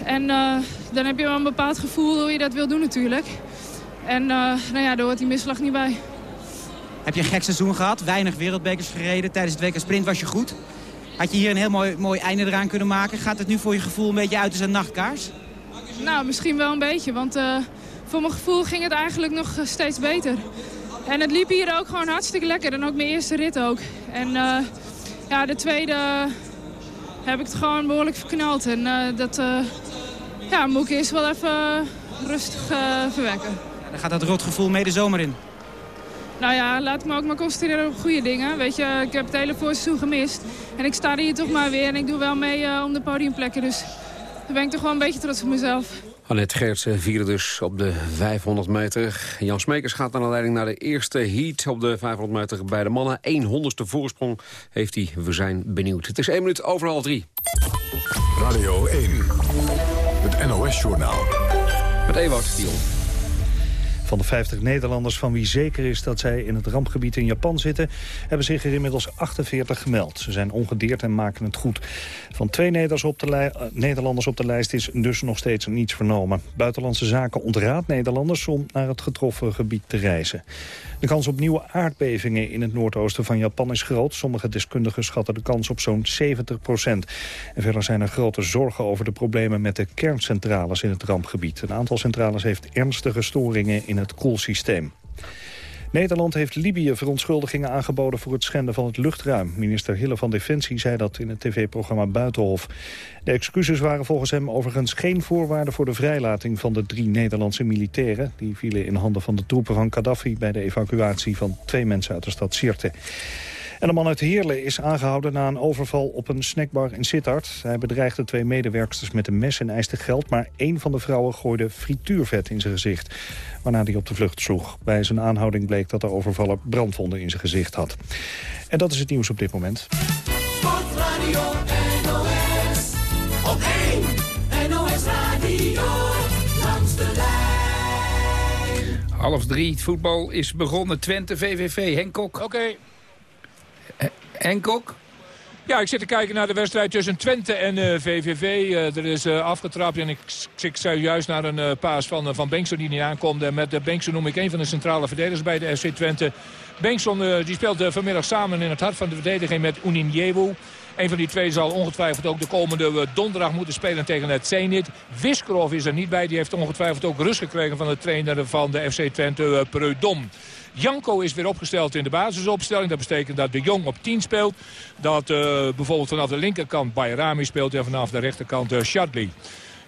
En uh, dan heb je wel een bepaald gevoel hoe je dat wil doen natuurlijk. En uh, nou ja, daar hoort die misslag niet bij. heb je een gek seizoen gehad. Weinig wereldbekers gereden. Tijdens het WK Sprint was je goed. Had je hier een heel mooi, mooi einde eraan kunnen maken? Gaat het nu voor je gevoel een beetje uit als een nachtkaars? Nou, misschien wel een beetje. Want uh, voor mijn gevoel ging het eigenlijk nog steeds beter. En het liep hier ook gewoon hartstikke lekker. En ook mijn eerste rit ook. En uh, ja, de tweede heb ik het gewoon behoorlijk verknald. En uh, dat ja, moet ik eerst wel even rustig verwekken. Ja, dan gaat dat rotgevoel mee de zomer in. Nou ja, laat ik me ook maar concentreren op goede dingen. Weet je, ik heb het hele voorseizoen gemist. En ik sta hier toch maar weer en ik doe wel mee om de podiumplekken. Dus daar ben ik toch wel een beetje trots op mezelf. Annette Geertsen vierde dus op de 500 meter. Jan Smekers gaat naar de leiding naar de eerste heat op de 500 meter bij de mannen. 100ste voorsprong heeft hij. We zijn benieuwd. Het is één minuut over half drie. Radio 1, het NOS-journaal. Met Ewout Dion. Van de 50 Nederlanders van wie zeker is dat zij in het rampgebied in Japan zitten... hebben zich er inmiddels 48 gemeld. Ze zijn ongedeerd en maken het goed. Van twee Nederlanders op, de eh, Nederlanders op de lijst is dus nog steeds niets vernomen. Buitenlandse Zaken ontraadt Nederlanders om naar het getroffen gebied te reizen. De kans op nieuwe aardbevingen in het noordoosten van Japan is groot. Sommige deskundigen schatten de kans op zo'n 70 procent. En verder zijn er grote zorgen over de problemen met de kerncentrales in het rampgebied. Een aantal centrales heeft ernstige storingen in het koelsysteem. Nederland heeft Libië verontschuldigingen aangeboden voor het schenden van het luchtruim. Minister Hille van Defensie zei dat in het tv-programma Buitenhof. De excuses waren volgens hem overigens geen voorwaarde voor de vrijlating van de drie Nederlandse militairen. Die vielen in handen van de troepen van Gaddafi bij de evacuatie van twee mensen uit de stad Sirte. En de man uit Heerlen is aangehouden na een overval op een snackbar in Sittard. Hij bedreigde twee medewerksters met een mes en eiste geld... maar één van de vrouwen gooide frituurvet in zijn gezicht. Waarna hij op de vlucht sloeg. Bij zijn aanhouding bleek dat de overvaller brandwonden in zijn gezicht had. En dat is het nieuws op dit moment. Sportradio NOS, op 1 NOS Radio, langs de lijn. Half drie, voetbal is begonnen. Twente, VVV, Henk Kok. Oké. Kok? Ja, ik zit te kijken naar de wedstrijd tussen Twente en eh, VVV. Uh, eh, er is uh, afgetrapt en ik, ik juist naar een paas van, van Bengtson die niet aankomt. Met Bengtson noem ik een van de centrale verdedigers bij de FC Twente. Bengtson die speelt vanmiddag samen in het hart van de verdediging met Uninjewu. Een van die twee zal ongetwijfeld ook de komende donderdag moeten spelen tegen het Zenit. Wiskerov is er niet bij. Die heeft ongetwijfeld ook rust gekregen van de trainer van de FC Twente, Preudom. Janko is weer opgesteld in de basisopstelling. Dat betekent dat de Jong op 10 speelt. Dat uh, bijvoorbeeld vanaf de linkerkant Bayrami speelt en vanaf de rechterkant uh, Shadley.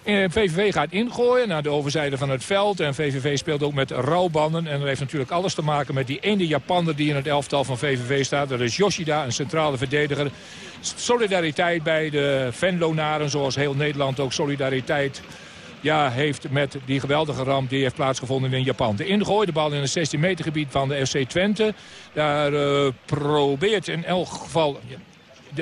En VVV gaat ingooien naar de overzijde van het veld. En VVV speelt ook met rouwbanden. En dat heeft natuurlijk alles te maken met die ene Japaner die in het elftal van VVV staat. Dat is Yoshida, een centrale verdediger. Solidariteit bij de Venlonaren, zoals heel Nederland ook solidariteit ja, heeft met die geweldige ramp die heeft plaatsgevonden in Japan. De ingooi, de bal in het 16 meter gebied van de FC Twente. Daar uh, probeert in elk geval...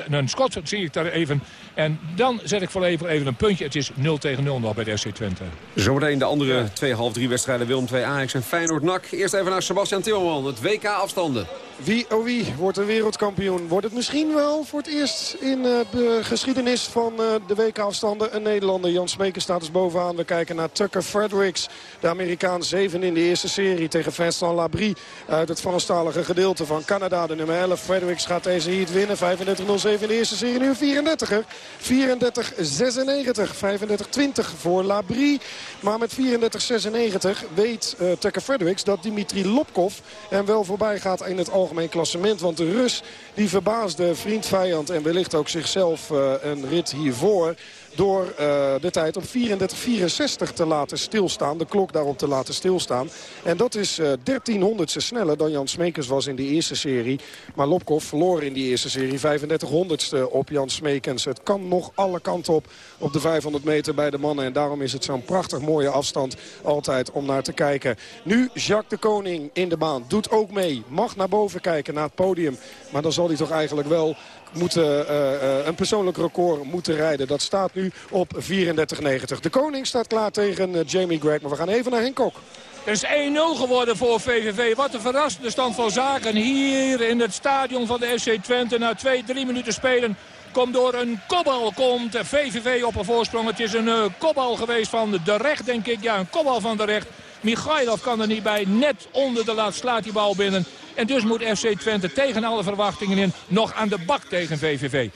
een schot zie ik daar even en dan zet ik voor even, even een puntje. Het is 0 tegen 0 nog bij de FC Twente. Zometeen de andere ja. twee half drie wedstrijden. Willem 2 Ajax en Feyenoord-NAC. Eerst even naar Sebastian Timmerman. Het WK-afstanden. Wie, oh wie, wordt er wereldkampioen? Wordt het misschien wel voor het eerst in uh, de geschiedenis van uh, de WK-afstanden een Nederlander. Jan Smekers staat dus bovenaan. We kijken naar Tucker Fredericks. De Amerikaan 7 in de eerste serie tegen Vincent Labrie. Uit het Franstalige gedeelte van Canada. De nummer 11. Fredericks gaat deze heat winnen. 35-07 in de eerste serie. Nu 34er. 34-96. 35-20 voor Labrie. Maar met 34-96 weet uh, Tucker Fredericks dat Dimitri Lopkov hem wel voorbij gaat in het algemeen klassement. Want de Rus die verbaasde vriend, vijand en wellicht ook zichzelf uh, een rit hiervoor door uh, de tijd op 34-64 te laten stilstaan. De klok daarop te laten stilstaan. En dat is uh, 1300ste sneller dan Jan Smekens was in die eerste serie. Maar Lopkov verloor in die eerste serie 3500ste op Jan Smekens. Het kan nog alle kanten op op de 500 meter bij de mannen. En daarom is het zo'n prachtig mooie afstand altijd om naar te kijken. Nu Jacques de Koning in de baan. Doet ook mee. Mag naar boven kijken, naar het podium. Maar dan zal hij toch eigenlijk wel moeten, uh, uh, een persoonlijk record moeten rijden. Dat staat nu op 34,90. De koning staat klaar tegen uh, Jamie Greg. Maar we gaan even naar Henk Kok. Het is 1-0 geworden voor VVV. Wat een verrassende stand van zaken hier in het stadion van de FC Twente. Na 2-3 minuten spelen komt door een kopbal. Komt VVV op een voorsprong. Het is een kopbal geweest van de recht, denk ik. Ja, een kopbal van de recht. Michailov kan er niet bij. Net onder de lat slaat die bal binnen. En dus moet FC Twente tegen alle verwachtingen in nog aan de bak tegen VVV. 1-0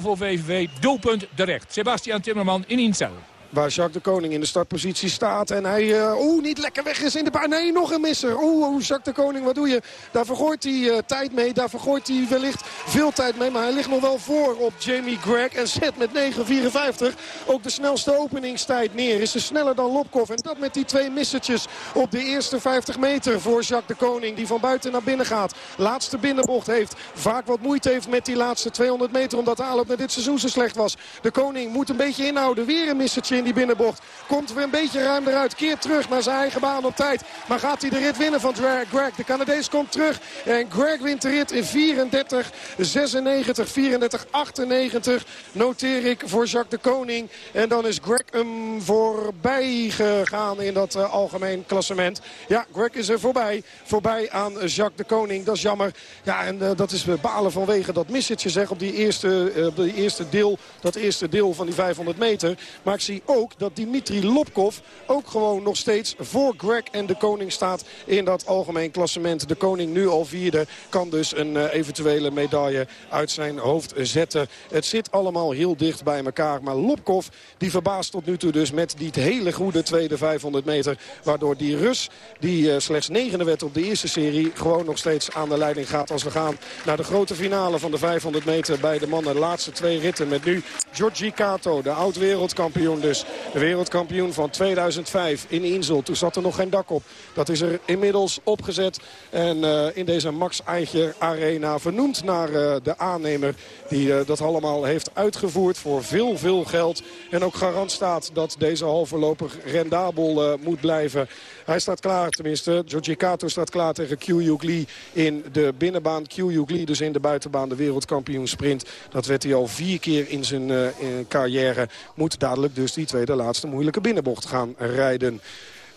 voor VVV, doelpunt terecht. Sebastian Timmerman in Incel. Waar Jacques de Koning in de startpositie staat. En hij, uh, oeh, niet lekker weg is in de baan. Nee, nog een misser. Oeh, Jacques de Koning, wat doe je? Daar vergooit hij uh, tijd mee. Daar vergooit hij wellicht veel tijd mee. Maar hij ligt nog wel voor op Jamie Gregg. En zet met 9.54 ook de snelste openingstijd neer. Is ze sneller dan Lopkov. En dat met die twee missertjes op de eerste 50 meter voor Jacques de Koning. Die van buiten naar binnen gaat. Laatste binnenbocht heeft. Vaak wat moeite heeft met die laatste 200 meter. Omdat de aanloop naar dit seizoen zo slecht was. De Koning moet een beetje inhouden. Weer een missertje in die binnenbocht. Komt weer een beetje ruim eruit. Keert terug naar zijn eigen baan op tijd. Maar gaat hij de rit winnen van Greg? De Canadees komt terug. En Greg wint de rit in 34, 96, 34, 98. Noteer ik voor Jacques de Koning. En dan is Greg hem voorbij gegaan in dat uh, algemeen klassement. Ja, Greg is er voorbij. Voorbij aan Jacques de Koning. Dat is jammer. Ja, en uh, dat is balen vanwege dat missetje zeg op die eerste, uh, die eerste deel. Dat eerste deel van die 500 meter. Maar ik zie ook dat Dimitri Lopkov ook gewoon nog steeds voor Greg en de Koning staat in dat algemeen klassement. De Koning nu al vierde kan dus een uh, eventuele medaille uit zijn hoofd zetten. Het zit allemaal heel dicht bij elkaar. Maar Lopkov die verbaast tot nu toe dus met die hele goede tweede 500 meter. Waardoor die Rus die uh, slechts negende werd op de eerste serie gewoon nog steeds aan de leiding gaat. Als we gaan naar de grote finale van de 500 meter bij de mannen. Laatste twee ritten met nu Giorgi Kato, de oud-wereldkampioen dus. De wereldkampioen van 2005 in Insel. Toen zat er nog geen dak op. Dat is er inmiddels opgezet. En uh, in deze Max Eicher Arena vernoemd naar uh, de aannemer. Die uh, dat allemaal heeft uitgevoerd voor veel, veel geld. En ook garant staat dat deze hal voorlopig rendabel moet blijven. Hij staat klaar, tenminste. Georgi Kato staat klaar tegen Q Lee in de binnenbaan. Q Lee dus in de buitenbaan, de wereldkampioen sprint. Dat werd hij al vier keer in zijn carrière. Moet dadelijk dus die tweede laatste moeilijke binnenbocht gaan rijden.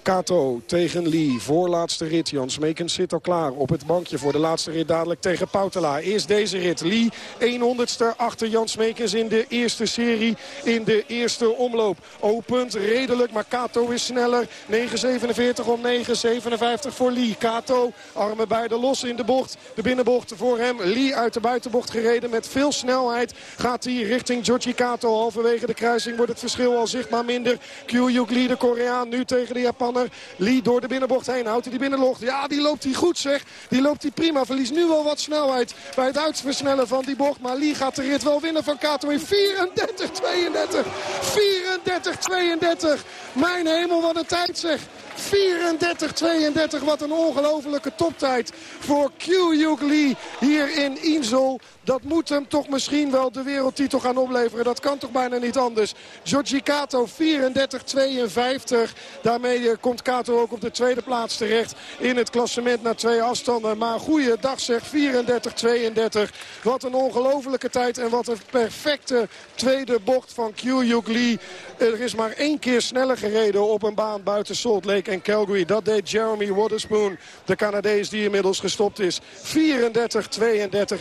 Kato tegen Lee. Voorlaatste rit. Jan Smekens zit al klaar op het bankje voor de laatste rit dadelijk tegen Poutela. Eerst deze rit. Lee 100ste achter Jan Smekens in de eerste serie. In de eerste omloop. Opent redelijk, maar Kato is sneller. 9.47 om 9.57 voor Lee. Kato, armen beide los in de bocht. De binnenbocht voor hem. Lee uit de buitenbocht gereden met veel snelheid. Gaat hij richting Georgi Kato. Halverwege de kruising wordt het verschil al zichtbaar minder. Kyuyuk Lee, de Koreaan, nu tegen de Japan. Lee door de binnenbocht heen. Houdt hij die binnenbocht? Ja, die loopt hij goed zeg. Die loopt hij prima. Verliest nu wel wat snelheid bij het uitversnellen van die bocht. Maar Lee gaat de rit wel winnen van Kato in 34-32. 34-32. Mijn hemel, wat een tijd zeg. 34-32. Wat een ongelofelijke toptijd voor Q Lee hier in Insel. Dat moet hem toch misschien wel de wereldtitel gaan opleveren. Dat kan toch bijna niet anders. Giorgi Kato 34-52. Daarmee komt Kato ook op de tweede plaats terecht in het klassement na twee afstanden. Maar goede dag zeg, 34-32. Wat een ongelofelijke tijd en wat een perfecte tweede bocht van Q Lee. Er is maar één keer sneller gereden op een baan buiten Salt Lake en Calgary. Dat deed Jeremy Waterspoon, de Canadees die inmiddels gestopt is. 34-32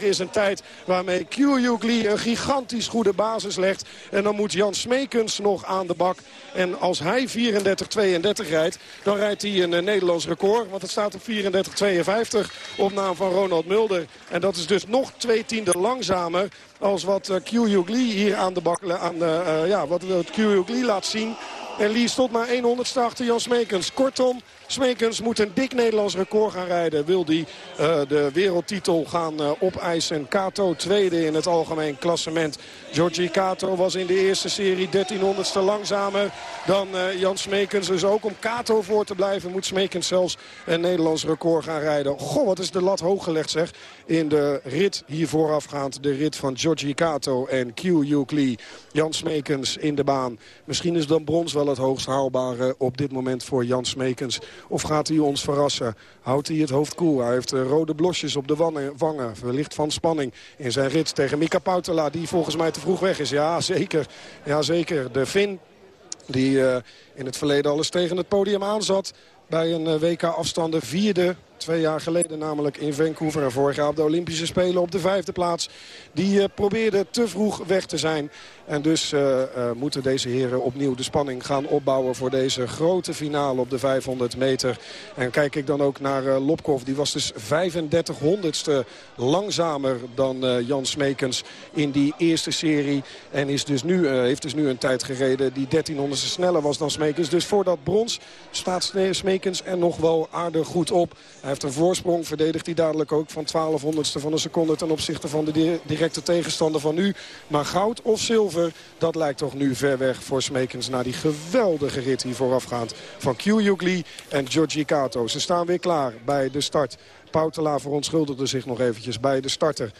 is een tijd waarmee Q Lee een gigantisch goede basis legt. En dan moet Jan Smekens nog aan de bak. En als hij 34-32 rijdt, dan rijdt hij een uh, Nederlands record. Want het staat op 34-52 op naam van Ronald Mulder. En dat is dus nog twee tienden langzamer als wat uh, Q Lee hier aan de bak, aan de, uh, ja, wat laat zien. En Lee stond maar 100ste achter Jan Smekens. Kortom, Smekens moet een dik Nederlands record gaan rijden. Wil hij uh, de wereldtitel gaan uh, opeisen. Kato tweede in het algemeen klassement. Georgi Kato was in de eerste serie 1300ste langzamer dan uh, Jan Smekens. Dus ook om Kato voor te blijven moet Smekens zelfs een Nederlands record gaan rijden. Goh, wat is de lat hoog gelegd zeg. In de rit hier voorafgaand. De rit van Georgi Kato en Q Lee. Jan Smekens in de baan. Misschien is dan brons wel het hoogst haalbare op dit moment voor Jan Smekens. Of gaat hij ons verrassen? Houdt hij het hoofd koel? Hij heeft rode blosjes op de wangen. Wellicht van spanning in zijn rit tegen Mika Pautela. Die volgens mij te vroeg weg is. Ja, zeker. Ja, zeker. De Fin die uh, in het verleden alles tegen het podium aanzat. Bij een uh, WK-afstanden vierde Twee jaar geleden namelijk in Vancouver. En vorig jaar op de Olympische Spelen op de vijfde plaats. Die probeerde te vroeg weg te zijn. En dus uh, uh, moeten deze heren opnieuw de spanning gaan opbouwen... voor deze grote finale op de 500 meter. En kijk ik dan ook naar uh, Lopkov. Die was dus 35 honderdste langzamer dan Jan Smekens in die eerste serie. En is dus nu, heeft dus nu een tijd gereden die 1300ste sneller was dan Smekens. Dus voor dat brons staat Smekens er nog wel aardig goed op. Heeft een voorsprong, verdedigt hij dadelijk ook van 1200ste van een seconde... ten opzichte van de directe tegenstander van nu. Maar goud of zilver dat lijkt toch nu ver weg voor Smekens... na die geweldige rit hier voorafgaand van Lee en Georgi Kato. Ze staan weer klaar bij de start. Poutela verontschuldigde zich nog eventjes bij de starter.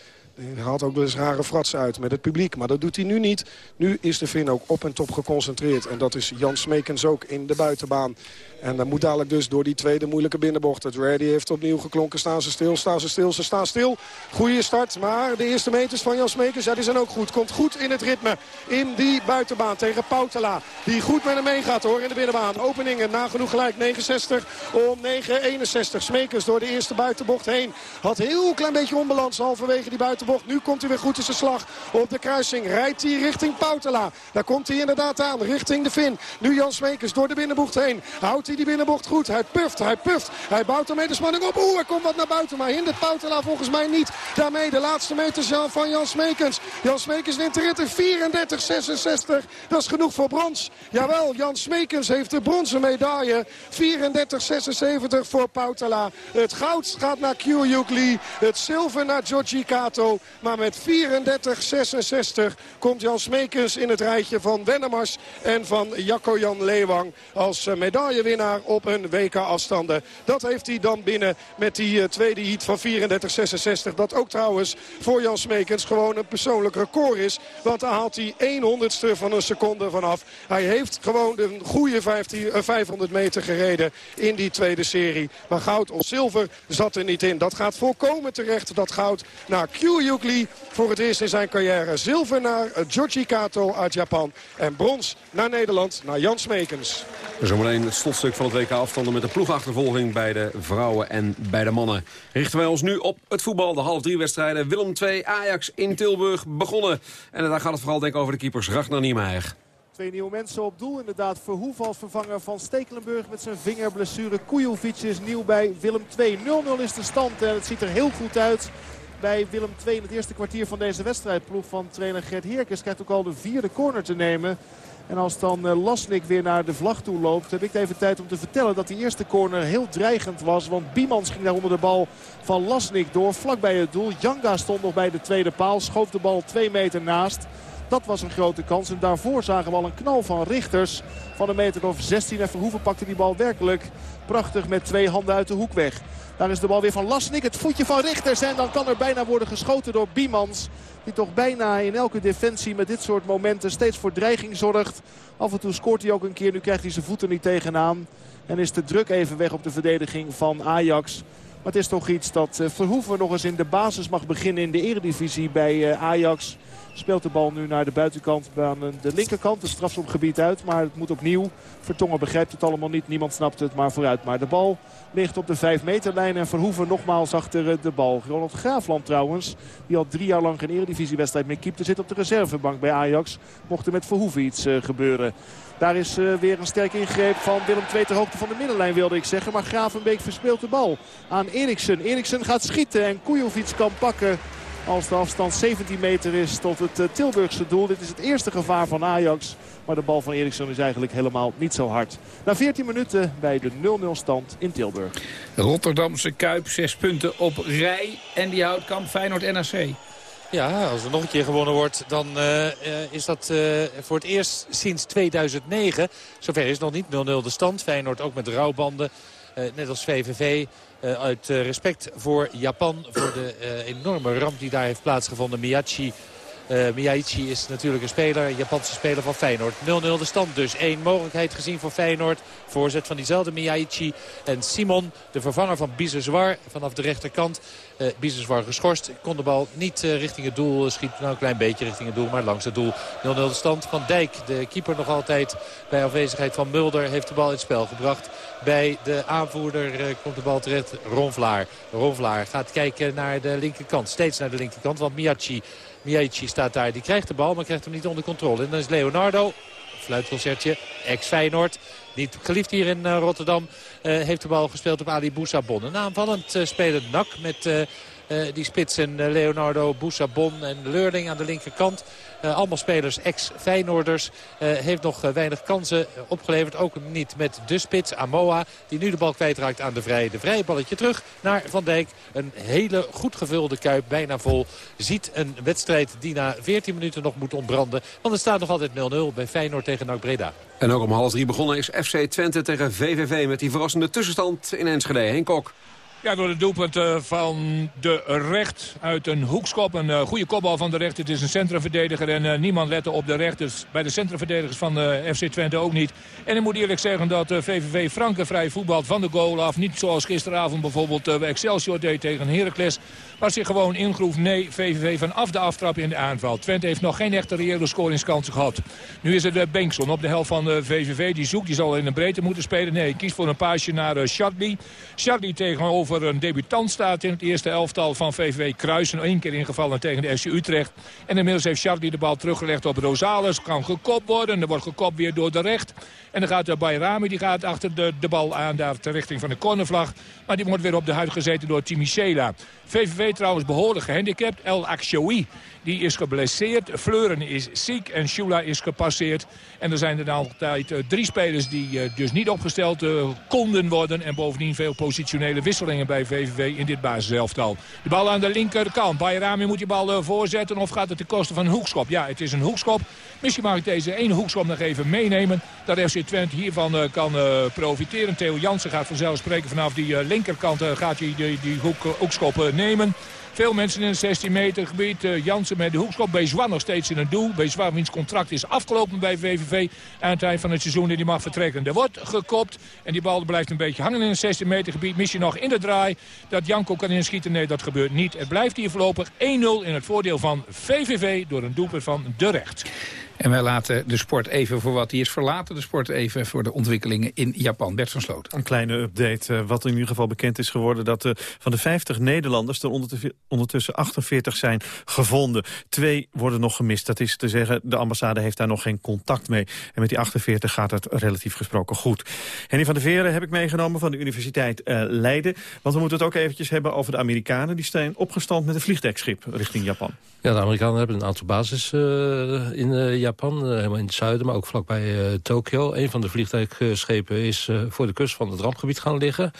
Hij haalt ook eens rare fratsen uit met het publiek. Maar dat doet hij nu niet. Nu is de Finn ook op en top geconcentreerd. En dat is Jan Smekens ook in de buitenbaan. En dan moet dadelijk dus door die tweede moeilijke binnenbocht. Het ready heeft opnieuw geklonken. Staan ze stil, staan ze stil, ze staan stil. Goeie start, maar de eerste meters van Jan Smekens, ja, die zijn ook goed. Komt goed in het ritme in die buitenbaan tegen Poutela. Die goed met hem meegaat hoor in de binnenbaan. Openingen nagenoeg gelijk 69 om 9,61. Smekens door de eerste buitenbocht heen. Had heel klein beetje onbalans halverwege die buitenbocht. Nu komt hij weer goed in zijn slag op de kruising. Rijdt hij richting Poutela. Daar komt hij inderdaad aan, richting de Fin. Nu Jan Smekens door de binnenbocht heen. Houdt hij die binnenbocht goed. Hij puft, hij puft. Hij bouwt ermee de spanning op. Oeh, er komt wat naar buiten. Maar hindert Poutela volgens mij niet. Daarmee de laatste meters van Jan Smekens. Jan Smekens wint de rit in 34-66. Dat is genoeg voor brons. Jawel, Jan Smekens heeft de bronzen medaille. 34-76 voor Poutela. Het goud gaat naar Kyu Lee. Het zilver naar Georgi Kato. Maar met 34-66 komt Jan Smekens in het rijtje van Wennemars en van Jacco-Jan Leewang als eh, medaillewinnaar op een WK-afstanden. Dat heeft hij dan binnen met die uh, tweede heat van 34-66. Dat ook trouwens voor Jan Smekens gewoon een persoonlijk record is. Want daar haalt hij 1 honderdste van een seconde vanaf. Hij heeft gewoon een goede 15, uh, 500 meter gereden in die tweede serie. Maar goud of zilver zat er niet in. Dat gaat volkomen terecht, dat goud naar Lee voor het eerst in zijn carrière. Zilver naar uh, Georgi Kato uit Japan. En brons naar Nederland, naar Jan Smekens. Zometeen het slotstuk van het WK afstanden met de ploegachtervolging bij de vrouwen en bij de mannen. Richten wij ons nu op het voetbal. De half drie wedstrijden. Willem 2, Ajax in Tilburg begonnen. En daar gaat het vooral denk ik over de keepers. Ragnar Niemeyer. Twee nieuwe mensen op doel. Inderdaad Verhoef als vervanger van Stekelenburg met zijn vingerblessure. Kujovic is nieuw bij Willem 2. 0-0 is de stand en het ziet er heel goed uit bij Willem 2 in het eerste kwartier van deze wedstrijd. Ploeg van trainer Gert Heerkens krijgt ook al de vierde corner te nemen. En als dan eh, Lasnik weer naar de vlag toe loopt... heb ik even tijd om te vertellen dat die eerste corner heel dreigend was. Want Biemans ging daar onder de bal van Lasnik door. Vlak bij het doel. Janga stond nog bij de tweede paal. Schoof de bal twee meter naast. Dat was een grote kans. En daarvoor zagen we al een knal van Richters. Van een meter of 16. En Verhoeven pakte die bal werkelijk prachtig met twee handen uit de hoek weg. Daar is de bal weer van Lasnik. Het voetje van Richters. En dan kan er bijna worden geschoten door Biemans. Die toch bijna in elke defensie met dit soort momenten steeds voor dreiging zorgt. Af en toe scoort hij ook een keer. Nu krijgt hij zijn voeten niet tegenaan. En is de druk even weg op de verdediging van Ajax. Maar het is toch iets dat eh, Verhoeven nog eens in de basis mag beginnen in de eredivisie bij eh, Ajax. Speelt de bal nu naar de buitenkant aan de linkerkant. Het strafschopgebied uit, maar het moet opnieuw. Vertongen begrijpt het allemaal niet. Niemand snapt het, maar vooruit. Maar de bal ligt op de 5 meterlijn. En Verhoeven nogmaals achter eh, de bal. Ronald Graafland trouwens, die al drie jaar lang geen eredivisiewedstrijd meer keepte. Zit op de reservebank bij Ajax. Mocht er met Verhoeven iets uh, gebeuren. Daar is uh, weer een sterke ingreep van Willem II ter hoogte van de middenlijn wilde ik zeggen. Maar Gravenbeek verspeelt de bal aan Eriksen. Eriksen gaat schieten en Kujovic kan pakken. Als de afstand 17 meter is tot het uh, Tilburgse doel. Dit is het eerste gevaar van Ajax. Maar de bal van Eriksson is eigenlijk helemaal niet zo hard. Na 14 minuten bij de 0-0 stand in Tilburg. Rotterdamse Kuip, 6 punten op rij. En die houdt kamp Feyenoord-NRC. Ja, als er nog een keer gewonnen wordt, dan uh, is dat uh, voor het eerst sinds 2009. Zover is het nog niet. 0-0 de stand. Feyenoord ook met rouwbanden. Uh, net als VVV. Uit respect voor Japan. Voor de enorme ramp die daar heeft plaatsgevonden. Miyachi Uh, is natuurlijk een speler, Japanse speler van Feyenoord. 0-0 de stand dus. Eén mogelijkheid gezien voor Feyenoord. Voorzet van diezelfde Miyaichi. En Simon, de vervanger van Bizeswar vanaf de rechterkant. Uh, Bizeswar geschorst. Kon de bal niet uh, richting het doel. Schiet nou een klein beetje richting het doel, maar langs het doel. 0-0 de stand. Van Dijk, de keeper nog altijd bij afwezigheid van Mulder, heeft de bal in het spel gebracht. Bij de aanvoerder komt de bal terecht. Ronvlaar. Ronvlaar gaat kijken naar de linkerkant. Steeds naar de linkerkant, want Miyachi Miyachi staat daar. Die krijgt de bal, maar krijgt hem niet onder controle. En dan is Leonardo, fluitconcertje, ex-Feyenoord. Niet geliefd hier in uh, Rotterdam. Uh, heeft de bal gespeeld op Ali Boussabon. Een aanvallend uh, spelend nak met die spits en Leonardo Boussabon en Leurling aan de linkerkant. Uh, allemaal spelers, ex-Feyenoorders. Heeft nog weinig kansen opgeleverd. Ook niet met de spits, Amoa. Die nu de bal kwijtraakt aan de vrije. De vrije balletje terug naar Van Dijk. Een hele goed gevulde kuip, bijna vol. Ziet een wedstrijd die na 14 minuten nog moet ontbranden. Want het staat nog altijd 0-0 bij Feyenoord tegen NAC Breda. En ook om half drie begonnen is FC Twente tegen VVV... met die verrassende tussenstand in Enschede. Henk Kok. Ja, door het doelpunt uh, van de recht uit een hoekskop. Een uh, goede kopbal van de recht. Het is een centrumverdediger en uh, niemand lette op de recht. Dus bij de centrumverdedigers van de FC Twente ook niet. En ik moet eerlijk zeggen dat VVV Frankenvrij voetbalt van de goal af. Niet zoals gisteravond bijvoorbeeld Excelsior deed tegen Heracles. Maar zich gewoon ingroef. Nee, VVV vanaf de aftrap in de aanval. Twente heeft nog geen echte reële scoringskansen gehad. Nu is het uh, Bengtson op de helft van de VVV. Die zoekt, die zal in de breedte moeten spelen. Nee, kiest voor een paasje naar uh, Shadley. Shadley tegenover een debutant staat in het eerste elftal van VVV. Kruisen, één keer ingevallen tegen de FC Utrecht. En inmiddels heeft Shadley de bal teruggelegd op Rosales. Kan gekopt worden. Er wordt gekopt weer door de recht. En dan gaat uh, Bayrami, die gaat achter de, de bal aan daar ter richting van de cornervlag. Maar die wordt weer op de huid gezeten door Timichela. VVV trouwens behoorlijk gehandicapt. El Akshoui die is geblesseerd. Fleuren is ziek en Shula is gepasseerd. En er zijn er altijd uh, drie spelers die uh, dus niet opgesteld uh, konden worden. En bovendien veel positionele wisselingen bij VVV in dit basiselftal. De bal aan de linkerkant. Bayrami moet die bal voorzetten of gaat het ten koste van een hoekschop? Ja, het is een hoekschop. Misschien mag ik deze ene hoekschop nog even meenemen. Dat FC Twente hiervan kan profiteren. Theo Jansen gaat vanzelfsprekend vanaf die linkerkant gaat hij die, die hoek, hoekschop nemen. Veel mensen in het 16 meter gebied. Uh, Jansen met de hoekschop. Bezwan nog steeds in het doel. Bezwan wiens contract is afgelopen bij VVV. Aan het eind van het seizoen en die mag vertrekken. Er wordt gekopt. En die bal blijft een beetje hangen in het 16 meter gebied. Misschien nog in de draai. Dat Janko kan inschieten. Nee, dat gebeurt niet. Het blijft hier voorlopig 1-0 in het voordeel van VVV. Door een doelpunt van de recht. En wij laten de sport even voor wat die is. Verlaten de sport even voor de ontwikkelingen in Japan. Bert van Sloot. Een kleine update. Uh, wat in ieder geval bekend is geworden... dat uh, van de 50 Nederlanders er ondertussen 48 zijn gevonden. Twee worden nog gemist. Dat is te zeggen, de ambassade heeft daar nog geen contact mee. En met die 48 gaat het relatief gesproken goed. Henny van der Veren heb ik meegenomen van de Universiteit uh, Leiden. Want we moeten het ook eventjes hebben over de Amerikanen. Die staan opgestand met een vliegdekschip richting Japan. Ja, de Amerikanen hebben een aantal bases in Japan Japan, eh, helemaal in het zuiden, maar ook vlakbij uh, Tokio. Een van de vliegtuigschepen is uh, voor de kust van het rampgebied gaan liggen.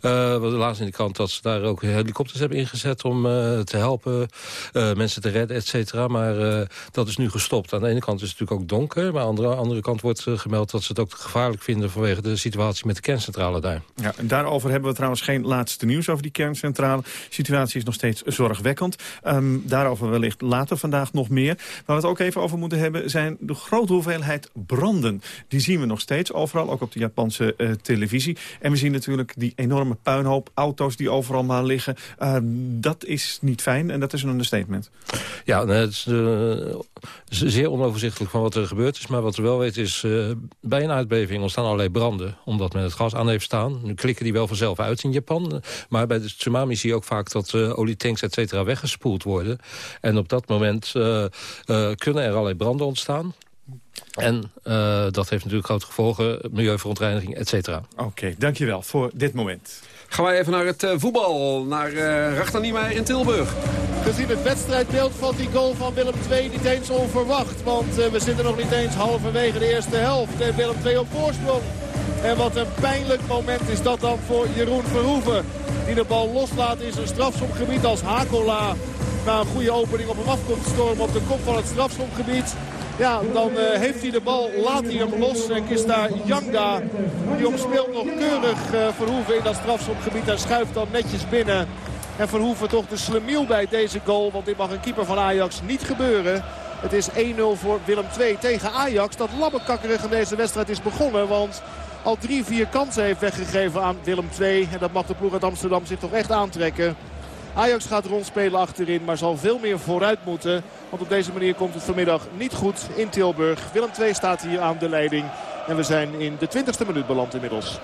We lazen in de krant dat ze daar ook helikopters hebben ingezet om te helpen, mensen te redden, et cetera. Maar dat is nu gestopt. Aan de ene kant is het natuurlijk ook donker, maar aan de andere kant wordt gemeld dat ze het ook gevaarlijk vinden vanwege de situatie met de kerncentrale daar. Ja, en daarover hebben we trouwens geen laatste nieuws over die kerncentrale. De situatie is nog steeds zorgwekkend. Um, daarover wellicht later vandaag nog meer. Waar we het ook even over moeten hebben zijn de grote hoeveelheid branden. Die zien we nog steeds overal, ook op de Japanse uh, televisie. En we zien natuurlijk die enorme puinhoop, auto's die overal maar liggen. Uh, dat is niet fijn en dat is een understatement. Ja, het is, uh, zeer onoverzichtelijk van wat er gebeurd is. Maar wat we wel weten is, bij een aardbeving ontstaan allerlei branden. Omdat men het gas aan heeft staan. Nu klikken die wel vanzelf uit in Japan. Maar bij de tsunami zie je ook vaak dat olietanks et cetera weggespoeld worden. En op dat moment kunnen er allerlei branden ontstaan staan. En uh, dat heeft natuurlijk grote gevolgen, milieuverontreiniging, et cetera. Oké, okay, dankjewel voor dit moment. Gaan wij even naar het uh, voetbal, naar uh, Rachter Niemeyer in Tilburg. Gezien het wedstrijdbeeld van die goal van Willem II niet eens onverwacht. Want uh, we zitten nog niet eens halverwege de eerste helft. En Willem II op voorsprong. En wat een pijnlijk moment is dat dan voor Jeroen Verhoeven. Die de bal loslaat in zijn strafschopgebied als Hakola. Na een goede opening op hem afkomt stormen op de kop van het strafschopgebied. Ja, dan uh, heeft hij de bal, laat hij hem los. En is daar Janga. Die omspeelt nog keurig uh, Verhoeven in dat strafschopgebied. En schuift dan netjes binnen. En Verhoeven toch de slemiel bij deze goal. Want dit mag een keeper van Ajax niet gebeuren. Het is 1-0 voor Willem II tegen Ajax. Dat labbekakkerig in deze wedstrijd is begonnen. Want al drie, vier kansen heeft weggegeven aan Willem II. En dat mag de ploeg uit Amsterdam zich toch echt aantrekken. Ajax gaat rondspelen achterin, maar zal veel meer vooruit moeten. Want op deze manier komt het vanmiddag niet goed in Tilburg. Willem II staat hier aan de leiding. En we zijn in de 20ste minuut beland inmiddels.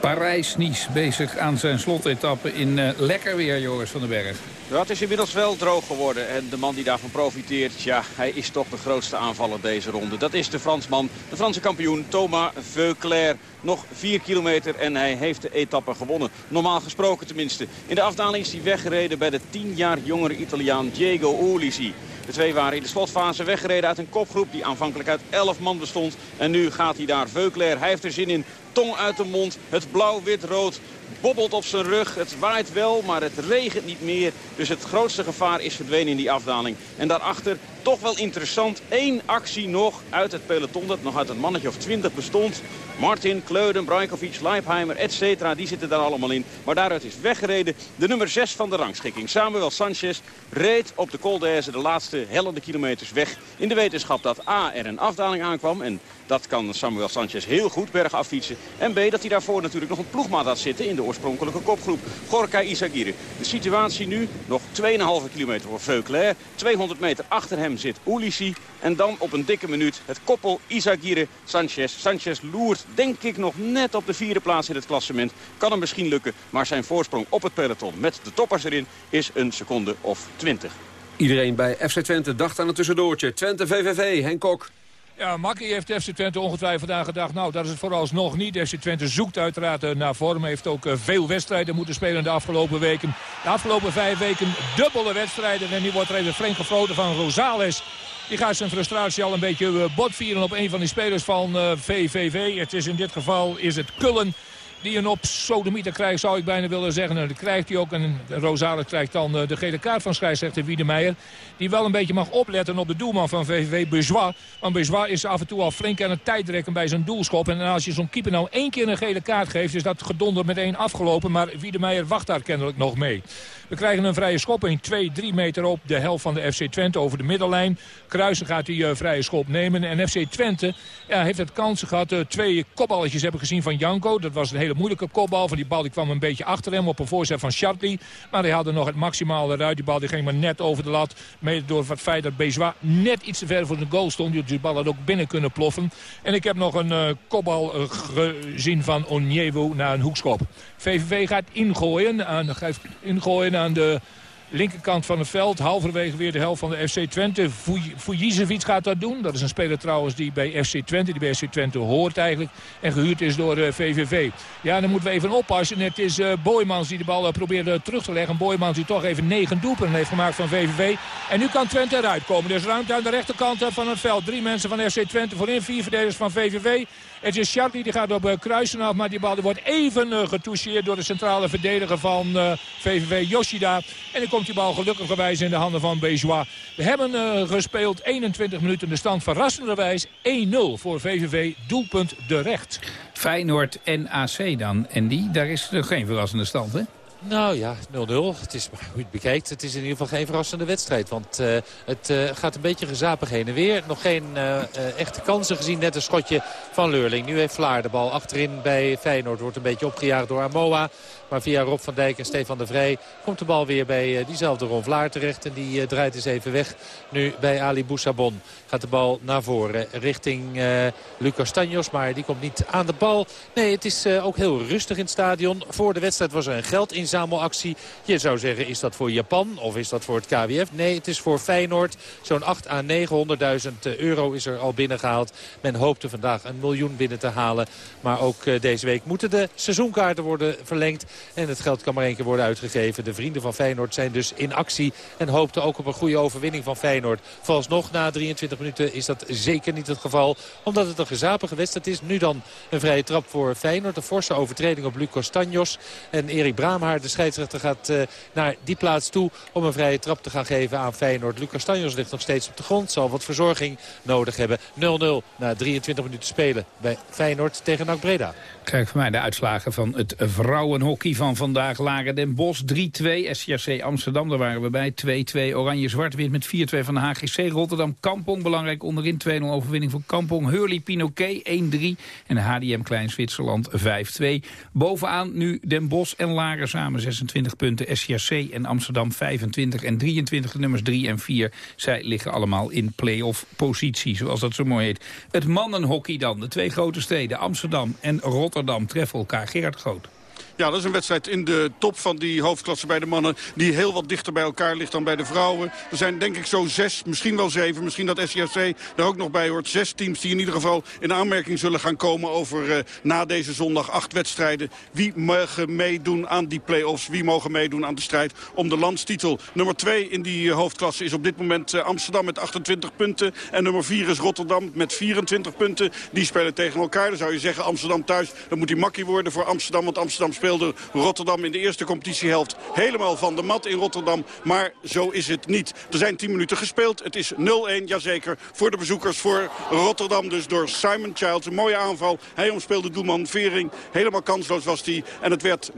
Parijs-Nice bezig aan zijn slotetappe in uh, lekker weer, Joris van den Berg. Dat is inmiddels wel droog geworden. En de man die daarvan profiteert, ja, hij is toch de grootste aanvaller deze ronde. Dat is de Fransman, de Franse kampioen Thomas Veuclair. Nog 4 kilometer en hij heeft de etappe gewonnen. Normaal gesproken tenminste. In de afdaling is hij weggereden bij de 10 jaar jongere Italiaan Diego Ulissi. De twee waren in de slotfase weggereden uit een kopgroep die aanvankelijk uit 11 man bestond. En nu gaat hij daar. Veuclair, hij heeft er zin in. Tong uit de mond, het blauw-wit-rood bobbelt op zijn rug. Het waait wel, maar het regent niet meer. Dus het grootste gevaar is verdwenen in die afdaling. En daarachter toch wel interessant. Eén actie nog uit het peloton dat nog uit een mannetje of twintig bestond. Martin, Kleuden, Brajkovic, Leipheimer, etc. Die zitten daar allemaal in. Maar daaruit is weggereden de nummer 6 van de rangschikking. Samuel Sanchez reed op de Col de laatste hellende kilometers weg. In de wetenschap dat A, er een afdaling aankwam. En dat kan Samuel Sanchez heel goed bergaf fietsen. En B, dat hij daarvoor natuurlijk nog een ploegmaat had zitten in de oorspronkelijke kopgroep. Gorka Isagire. De situatie nu nog 2,5 kilometer voor Veuclair. 200 meter achter hem zit Ulissi. En dan op een dikke minuut het koppel Isagire Sanchez. Sanchez loert denk ik nog net op de vierde plaats in het klassement. Kan hem misschien lukken, maar zijn voorsprong op het peloton met de toppers erin is een seconde of 20. Iedereen bij FC Twente dacht aan het tussendoortje. Twente VVV, Henk Kok. Ja, Makkie heeft FC Twente ongetwijfeld vandaag gedacht. Nou, dat is het vooralsnog niet. FC Twente zoekt uiteraard eh, naar vorm. Heeft ook eh, veel wedstrijden moeten spelen de afgelopen weken. De afgelopen vijf weken dubbele wedstrijden. En nu wordt er even flink gefloten van Rosales. Die gaat zijn frustratie al een beetje eh, botvieren op een van die spelers van VVV. Het is in dit geval is het Kullen die een op sodemieter krijgt, zou ik bijna willen zeggen. En dat krijgt hij ook. En Rosales krijgt dan de gele kaart van scheidsrechter Wiedemeijer. Die wel een beetje mag opletten op de doelman van VVV, Bejois. Want Bejois is af en toe al flink aan het tijdrekken bij zijn doelschop. En als je zo'n keeper nou één keer een gele kaart geeft... is dat gedonder meteen afgelopen. Maar Wiedemeijer wacht daar kennelijk nog mee. We krijgen een vrije schop in 2, 3 meter op de helft van de FC Twente over de middellijn. Kruisen gaat die uh, vrije schop nemen. En FC Twente ja, heeft het kansen gehad. Uh, twee kopballetjes hebben gezien van Janko. Dat was een hele moeilijke kopbal. Van die bal die kwam een beetje achter hem op een voorzet van Chartley. Maar hij hadden nog het maximale eruit. Die bal die ging maar net over de lat. Mede door het feit dat Bezois net iets te ver voor de goal stond. Die bal had ook binnen kunnen ploffen. En ik heb nog een uh, kopbal gezien van Onyewu naar een hoekschop. VVV gaat ingooien. Gaat ingooien aan de linkerkant van het veld. Halverwege weer de helft van de FC Twente. Fujicevic gaat dat doen. Dat is een speler trouwens die bij FC Twente, die bij FC Twente hoort eigenlijk. En gehuurd is door VVV. Ja, dan moeten we even oppassen. Het is uh, Boymans die de bal uh, probeert terug te leggen. Boymans die toch even negen doelpunten heeft gemaakt van VVV. En nu kan Twente eruit komen. Dus ruimte aan de rechterkant van het veld. Drie mensen van FC Twente voorin. Vier verdedigers van VVV. Het is Charlie die gaat op Kruisen af. Maar die bal wordt even getoucheerd door de centrale verdediger van VVV Yoshida. En dan komt die bal gelukkigerwijs in de handen van Bejois. We hebben gespeeld 21 minuten de stand verrassenderwijs 1-0 voor VVV. Doelpunt de recht. Feyenoord en AC dan. En die, daar is er geen verrassende stand, hè? Nou ja, 0-0. Het is, hoe je het bekijkt, het is in ieder geval geen verrassende wedstrijd. Want uh, het uh, gaat een beetje gezapig heen en weer. Nog geen uh, echte kansen gezien. Net een schotje van Leurling. Nu heeft Vlaar de bal achterin bij Feyenoord. Wordt een beetje opgejaagd door Amoa. Maar via Rob van Dijk en Stefan de Vrij komt de bal weer bij diezelfde Ron Vlaar terecht. En die draait eens even weg nu bij Ali Boussabon. Gaat de bal naar voren richting uh, Lucas Tanjos. Maar die komt niet aan de bal. Nee, het is ook heel rustig in het stadion. Voor de wedstrijd was er een geldinzamelactie. Je zou zeggen, is dat voor Japan of is dat voor het KWF? Nee, het is voor Feyenoord. Zo'n 8 à 900.000 euro is er al binnengehaald. Men hoopte vandaag een miljoen binnen te halen. Maar ook deze week moeten de seizoenkaarten worden verlengd. En het geld kan maar één keer worden uitgegeven. De vrienden van Feyenoord zijn dus in actie. En hoopten ook op een goede overwinning van Feyenoord. Vooralsnog na 23 minuten is dat zeker niet het geval. Omdat het een gezapige wedstrijd is. Nu dan een vrije trap voor Feyenoord. Een forse overtreding op Lucas Tanjos. En Erik Braamhaar de scheidsrechter gaat naar die plaats toe om een vrije trap te gaan geven aan Feyenoord. Lucas Stanjos ligt nog steeds op de grond. Zal wat verzorging nodig hebben. 0-0 na 23 minuten spelen bij Feyenoord tegen NAC Breda. Kijk voor mij de uitslagen van het vrouwenhockey van vandaag. Lagen Den Bosch 3-2, SCRC Amsterdam, daar waren we bij. 2-2 Oranje-Zwart wint met 4-2 van de HGC. Rotterdam Kampong, belangrijk onderin 2-0 overwinning voor Kampong. Hurley Pinoquet 1-3 en HDM Klein Zwitserland 5-2. Bovenaan nu Den Bosch en Lager samen 26 punten. SCRC en Amsterdam 25 en 23 de nummers 3 en 4. Zij liggen allemaal in play-off positie, zoals dat zo mooi heet. Het mannenhockey dan, de twee grote steden Amsterdam en Rotterdam treffen elkaar. Gerard Groot. Ja, dat is een wedstrijd in de top van die hoofdklasse bij de mannen... die heel wat dichter bij elkaar ligt dan bij de vrouwen. Er zijn denk ik zo zes, misschien wel zeven, misschien dat SCRC er ook nog bij hoort. Zes teams die in ieder geval in aanmerking zullen gaan komen... over uh, na deze zondag acht wedstrijden. Wie mogen meedoen aan die play-offs? Wie mogen meedoen aan de strijd om de landstitel? Nummer twee in die uh, hoofdklasse is op dit moment uh, Amsterdam met 28 punten. En nummer vier is Rotterdam met 24 punten. Die spelen tegen elkaar. Dan zou je zeggen Amsterdam thuis, dan moet die makkie worden voor Amsterdam. Want Amsterdam speelt Rotterdam in de eerste competitiehelft helemaal van de mat in Rotterdam. Maar zo is het niet. Er zijn 10 minuten gespeeld. Het is 0-1, jazeker, voor de bezoekers voor Rotterdam. Dus door Simon Childs. Een mooie aanval. Hij omspeelde doelman Vering. Helemaal kansloos was hij. En het werd 0-1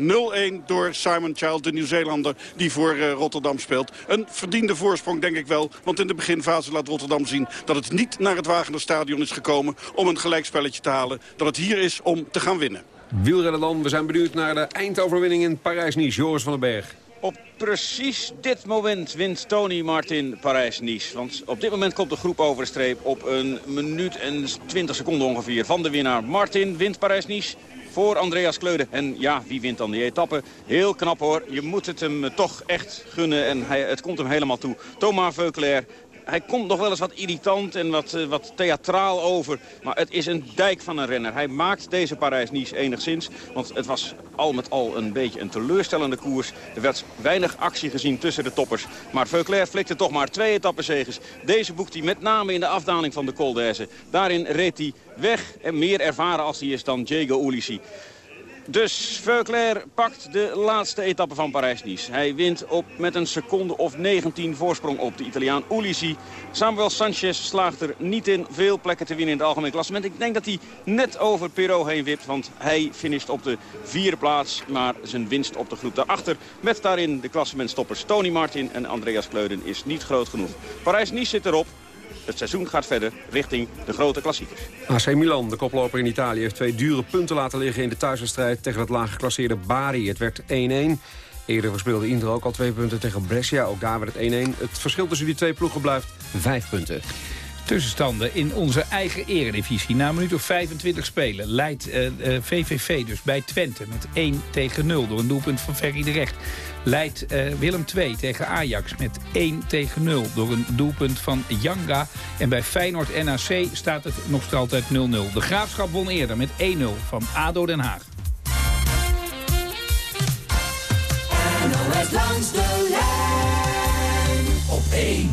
door Simon Childs, de Nieuw-Zeelander, die voor uh, Rotterdam speelt. Een verdiende voorsprong, denk ik wel. Want in de beginfase laat Rotterdam zien dat het niet naar het Wagener Stadion is gekomen om een gelijkspelletje te halen. Dat het hier is om te gaan winnen. Wielrennen dan. We zijn benieuwd naar de eindoverwinning in Parijs-Nice. Joris van den Berg. Op precies dit moment wint Tony Martin Parijs-Nice. Want op dit moment komt de groep over de streep op een minuut en 20 seconden ongeveer van de winnaar. Martin wint Parijs-Nice voor Andreas Kleude. En ja, wie wint dan die etappe? Heel knap hoor. Je moet het hem toch echt gunnen en hij, het komt hem helemaal toe. Thomas Veuclair hij komt nog wel eens wat irritant en wat, uh, wat theatraal over. Maar het is een dijk van een renner. Hij maakt deze Parijs-Nice enigszins. Want het was al met al een beetje een teleurstellende koers. Er werd weinig actie gezien tussen de toppers. Maar Veuclair flikte toch maar twee etappenzegers. Deze boekt hij met name in de afdaling van de Col d'Aise. Daarin reed hij weg en meer ervaren als hij is dan Diego Ulissi. Dus Veuclair pakt de laatste etappe van Parijs-Nice. Hij wint op met een seconde of 19 voorsprong op de Italiaan Ulissi. Samuel Sanchez slaagt er niet in veel plekken te winnen in het algemeen klassement. Ik denk dat hij net over Perot heen wipt, want hij finisht op de vierde plaats. Maar zijn winst op de groep daarachter met daarin de klassementstoppers Tony Martin en Andreas Kleuden is niet groot genoeg. Parijs-Nice zit erop. Het seizoen gaat verder richting de grote klassiekers. AC Milan, de koploper in Italië, heeft twee dure punten laten liggen... in de thuiswedstrijd tegen het laag geclasseerde Bari. Het werd 1-1. Eerder verspeelde Inter ook al twee punten tegen Brescia. Ook daar werd het 1-1. Het verschil tussen die twee ploegen blijft vijf punten tussenstanden in onze eigen eredivisie. Na een minuut of 25 spelen leidt uh, uh, VVV dus bij Twente met 1 tegen 0 door een doelpunt van Ferry de Recht. Leidt uh, Willem 2 tegen Ajax met 1 tegen 0 door een doelpunt van Janga. En bij Feyenoord NAC staat het nog altijd 0-0. De Graafschap won eerder met 1-0 van ADO Den Haag. NOS langs de lijn op 1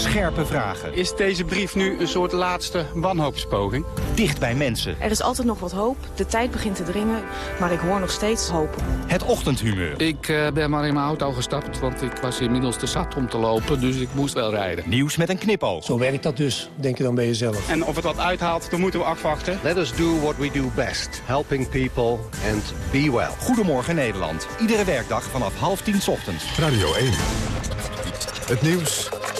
scherpe vragen. Is deze brief nu een soort laatste wanhoopspoging? Dicht bij mensen. Er is altijd nog wat hoop. De tijd begint te dringen, maar ik hoor nog steeds hoop. Het ochtendhumeur. Ik uh, ben maar in mijn auto gestapt, want ik was inmiddels te zat om te lopen. Dus ik moest wel rijden. Nieuws met een knipoog. Zo werkt dat dus, denk je dan bij jezelf. En of het wat uithaalt, dan moeten we afwachten. Let us do what we do best. Helping people and be well. Goedemorgen Nederland. Iedere werkdag vanaf half tien ochtends. Radio 1. Het nieuws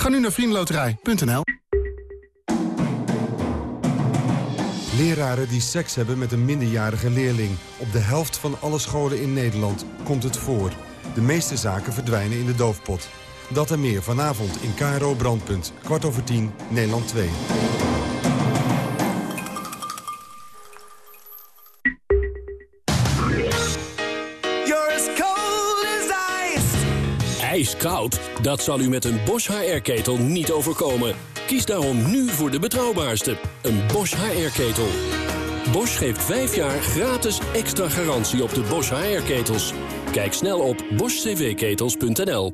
Ga nu naar vriendenloterij.nl. Leraren die seks hebben met een minderjarige leerling. Op de helft van alle scholen in Nederland komt het voor. De meeste zaken verdwijnen in de doofpot. Dat en meer vanavond in KRO Brandpunt. Kwart over tien, Nederland 2. IJskoud? Dat zal u met een Bosch HR-ketel niet overkomen. Kies daarom nu voor de betrouwbaarste, een Bosch HR-ketel. Bosch geeft 5 jaar gratis extra garantie op de Bosch HR-ketels. Kijk snel op boschcvketels.nl.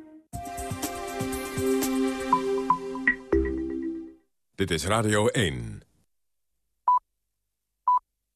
Dit is Radio 1.